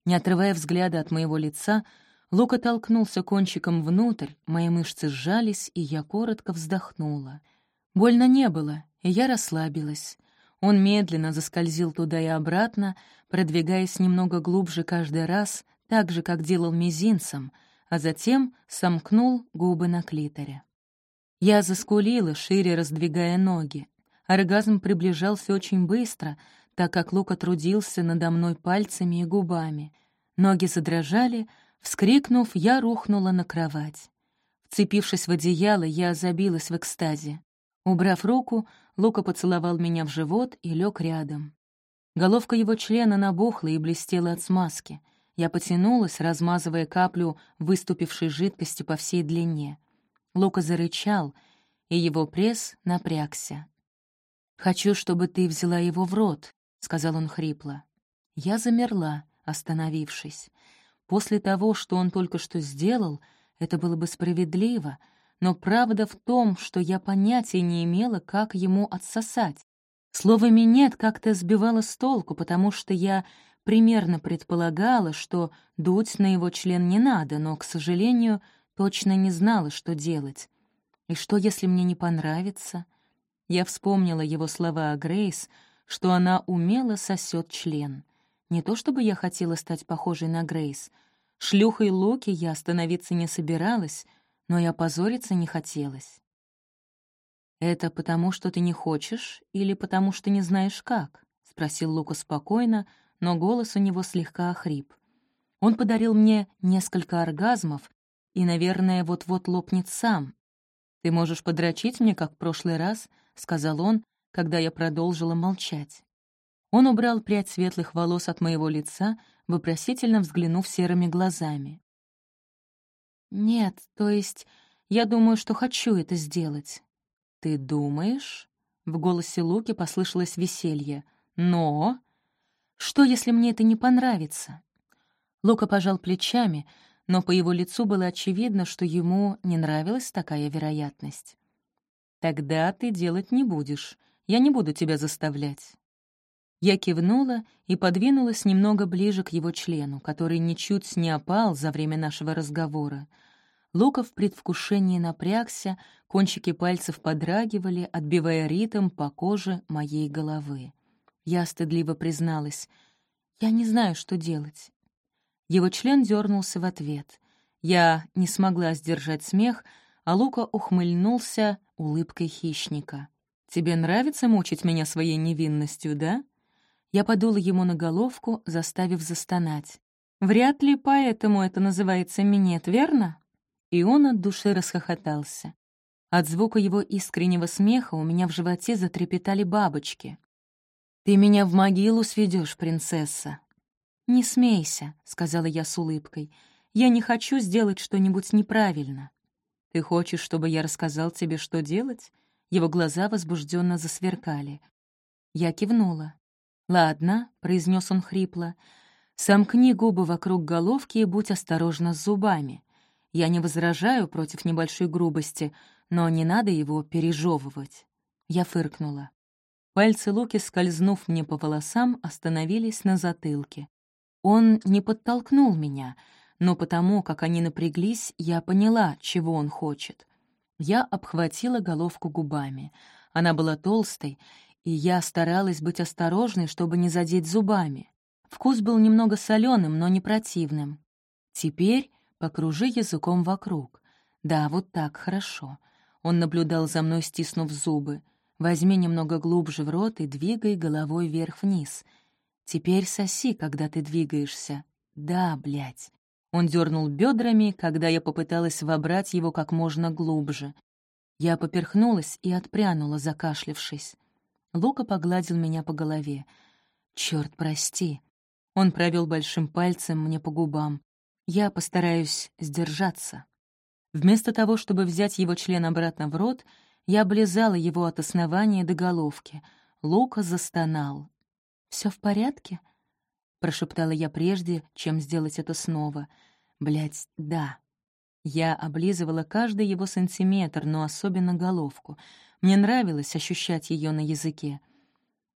Не отрывая взгляда от моего лица, Лука толкнулся кончиком внутрь, мои мышцы сжались, и я коротко вздохнула. Больно не было, и я расслабилась. Он медленно заскользил туда и обратно, продвигаясь немного глубже каждый раз, так же, как делал мизинцем, а затем сомкнул губы на клиторе. Я заскулила, шире раздвигая ноги. Оргазм приближался очень быстро, так как Лука трудился надо мной пальцами и губами. Ноги задрожали, вскрикнув, я рухнула на кровать. Вцепившись в одеяло, я забилась в экстазе. Убрав руку, Лука поцеловал меня в живот и лег рядом. Головка его члена набухла и блестела от смазки. Я потянулась, размазывая каплю выступившей жидкости по всей длине. Лука зарычал, и его пресс напрягся. «Хочу, чтобы ты взяла его в рот», — сказал он хрипло. Я замерла, остановившись. После того, что он только что сделал, это было бы справедливо, но правда в том, что я понятия не имела, как ему отсосать. Слово «минет» как-то сбивало с толку, потому что я примерно предполагала, что дуть на его член не надо, но, к сожалению, точно не знала, что делать. И что, если мне не понравится? Я вспомнила его слова о Грейс, что она умело сосет член. Не то чтобы я хотела стать похожей на Грейс. Шлюхой Локи я становиться не собиралась, но и опозориться не хотелось. «Это потому, что ты не хочешь, или потому, что не знаешь как?» — спросил Лука спокойно, но голос у него слегка охрип. Он подарил мне несколько оргазмов и, наверное, вот-вот лопнет сам. «Ты можешь подрочить мне, как в прошлый раз», — сказал он, когда я продолжила молчать. Он убрал прядь светлых волос от моего лица, вопросительно взглянув серыми глазами. «Нет, то есть я думаю, что хочу это сделать». «Ты думаешь?» — в голосе Луки послышалось веселье. «Но...» Что, если мне это не понравится? Лука пожал плечами, но по его лицу было очевидно, что ему не нравилась такая вероятность. «Тогда ты делать не будешь. Я не буду тебя заставлять». Я кивнула и подвинулась немного ближе к его члену, который ничуть не опал за время нашего разговора. Лука в предвкушении напрягся, кончики пальцев подрагивали, отбивая ритм по коже моей головы. Я стыдливо призналась. «Я не знаю, что делать». Его член дернулся в ответ. Я не смогла сдержать смех, а Лука ухмыльнулся улыбкой хищника. «Тебе нравится мучить меня своей невинностью, да?» Я подула ему на головку, заставив застонать. «Вряд ли поэтому это называется минет, верно?» И он от души расхохотался. От звука его искреннего смеха у меня в животе затрепетали бабочки. «Ты меня в могилу сведешь, принцесса». «Не смейся», — сказала я с улыбкой. «Я не хочу сделать что-нибудь неправильно». «Ты хочешь, чтобы я рассказал тебе, что делать?» Его глаза возбужденно засверкали. Я кивнула. «Ладно», — произнес он хрипло, — «сомкни губы вокруг головки и будь осторожна с зубами. Я не возражаю против небольшой грубости, но не надо его пережевывать». Я фыркнула. Пальцы Луки, скользнув мне по волосам, остановились на затылке. Он не подтолкнул меня, но потому, как они напряглись, я поняла, чего он хочет. Я обхватила головку губами. Она была толстой, и я старалась быть осторожной, чтобы не задеть зубами. Вкус был немного соленым, но не противным. Теперь покружи языком вокруг. Да, вот так, хорошо. Он наблюдал за мной, стиснув зубы. Возьми немного глубже в рот и двигай головой вверх-вниз. Теперь соси, когда ты двигаешься. Да, блядь. Он дернул бедрами, когда я попыталась вобрать его как можно глубже. Я поперхнулась и отпрянула, закашлившись. Лука погладил меня по голове. Черт, прости. Он провел большим пальцем мне по губам. Я постараюсь сдержаться. Вместо того, чтобы взять его член обратно в рот, я облизала его от основания до головки. Лука застонал. Все в порядке?» — прошептала я прежде, чем сделать это снова. Блять, да. Я облизывала каждый его сантиметр, но особенно головку. Мне нравилось ощущать ее на языке.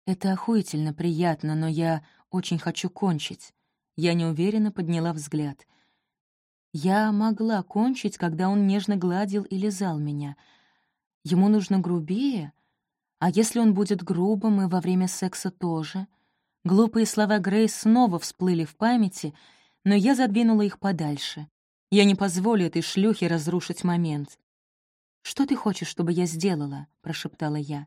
Это охуительно приятно, но я очень хочу кончить. Я неуверенно подняла взгляд. Я могла кончить, когда он нежно гладил и лизал меня. Ему нужно грубее? А если он будет грубым и во время секса тоже? Глупые слова Грейс снова всплыли в памяти, но я задвинула их подальше. Я не позволю этой шлюхе разрушить момент. «Что ты хочешь, чтобы я сделала?» — прошептала я.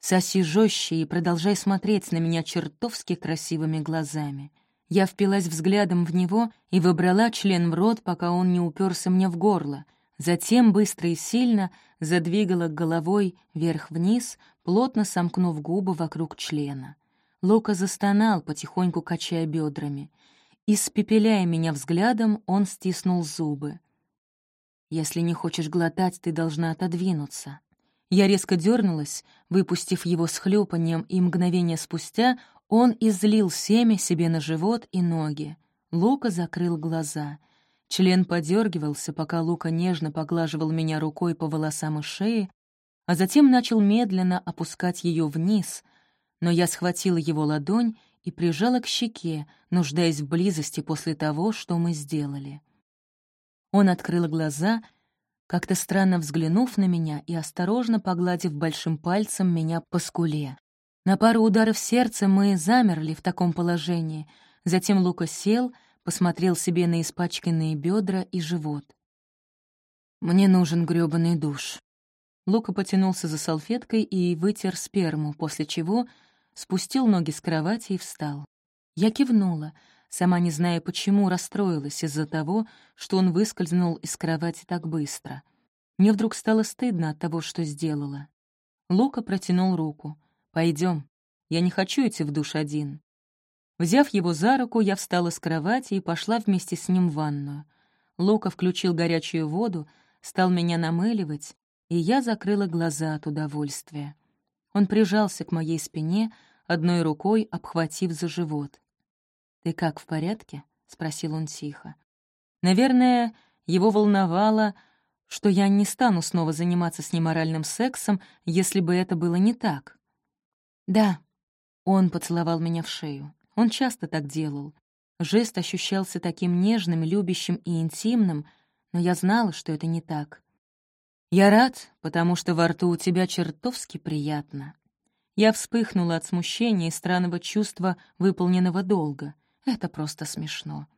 «Соси жестче и продолжай смотреть на меня чертовски красивыми глазами». Я впилась взглядом в него и выбрала член в рот, пока он не уперся мне в горло. Затем быстро и сильно задвигала головой вверх-вниз, плотно сомкнув губы вокруг члена. Лука застонал, потихоньку качая бедрами. Испепеляя меня взглядом, он стиснул зубы. «Если не хочешь глотать, ты должна отодвинуться». Я резко дернулась, выпустив его с хлюпанием, и мгновение спустя он излил семя себе на живот и ноги. Лука закрыл глаза. Член подергивался, пока Лука нежно поглаживал меня рукой по волосам и шее, а затем начал медленно опускать ее вниз, но я схватила его ладонь и прижала к щеке, нуждаясь в близости после того, что мы сделали. Он открыл глаза, как-то странно взглянув на меня и осторожно погладив большим пальцем меня по скуле. На пару ударов сердца мы замерли в таком положении. Затем Лука сел, посмотрел себе на испачканные бедра и живот. «Мне нужен грёбаный душ». Лука потянулся за салфеткой и вытер сперму, после чего спустил ноги с кровати и встал. Я кивнула, сама не зная почему, расстроилась из-за того, что он выскользнул из кровати так быстро. Мне вдруг стало стыдно от того, что сделала. Лука протянул руку. Пойдем, я не хочу идти в душ один». Взяв его за руку, я встала с кровати и пошла вместе с ним в ванную. Лука включил горячую воду, стал меня намыливать, и я закрыла глаза от удовольствия. Он прижался к моей спине, одной рукой обхватив за живот. «Ты как, в порядке?» — спросил он тихо. Наверное, его волновало, что я не стану снова заниматься с ним моральным сексом, если бы это было не так. «Да». Он поцеловал меня в шею. Он часто так делал. Жест ощущался таким нежным, любящим и интимным, но я знала, что это не так. «Я рад, потому что во рту у тебя чертовски приятно». Я вспыхнула от смущения и странного чувства выполненного долга. Это просто смешно.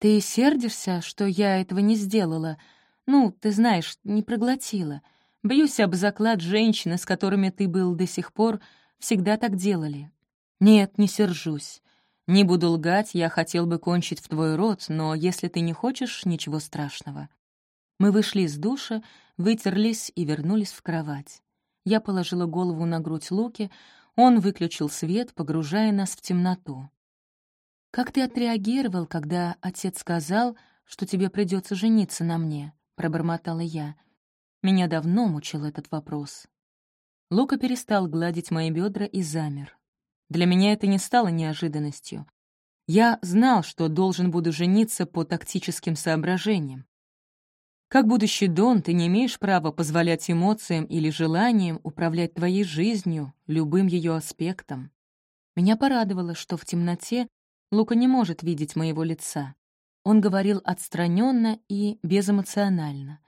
«Ты сердишься, что я этого не сделала? Ну, ты знаешь, не проглотила. Бьюсь об заклад женщины, с которыми ты был до сих пор, всегда так делали. Нет, не сержусь. Не буду лгать, я хотел бы кончить в твой рот, но если ты не хочешь, ничего страшного. Мы вышли из душа, вытерлись и вернулись в кровать. Я положила голову на грудь Луки, он выключил свет, погружая нас в темноту. «Как ты отреагировал, когда отец сказал, что тебе придется жениться на мне?» — пробормотала я. Меня давно мучил этот вопрос. Лука перестал гладить мои бедра и замер. Для меня это не стало неожиданностью. Я знал, что должен буду жениться по тактическим соображениям. Как будущий Дон, ты не имеешь права позволять эмоциям или желаниям управлять твоей жизнью, любым ее аспектом. Меня порадовало, что в темноте Лука не может видеть моего лица. Он говорил отстраненно и безэмоционально.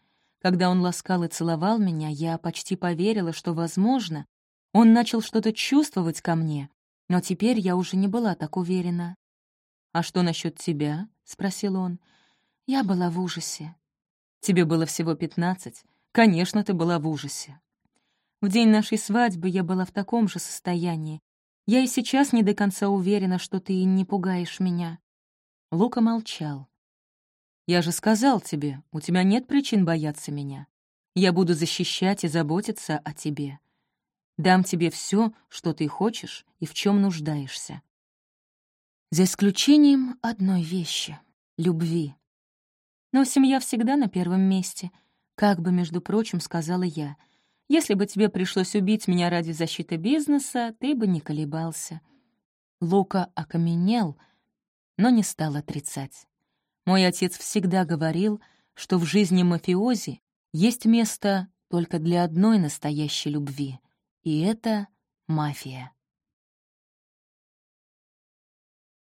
Когда он ласкал и целовал меня, я почти поверила, что, возможно, он начал что-то чувствовать ко мне, но теперь я уже не была так уверена. «А что насчет тебя?» — спросил он. Я была в ужасе. «Тебе было всего пятнадцать. Конечно, ты была в ужасе». В день нашей свадьбы я была в таком же состоянии. Я и сейчас не до конца уверена, что ты не пугаешь меня». Лука молчал. Я же сказал тебе, у тебя нет причин бояться меня. Я буду защищать и заботиться о тебе. Дам тебе все, что ты хочешь и в чем нуждаешься. За исключением одной вещи — любви. Но семья всегда на первом месте, как бы, между прочим, сказала я. Если бы тебе пришлось убить меня ради защиты бизнеса, ты бы не колебался. Лука окаменел, но не стал отрицать. Мой отец всегда говорил, что в жизни мафиози есть место только для одной настоящей любви, и это мафия.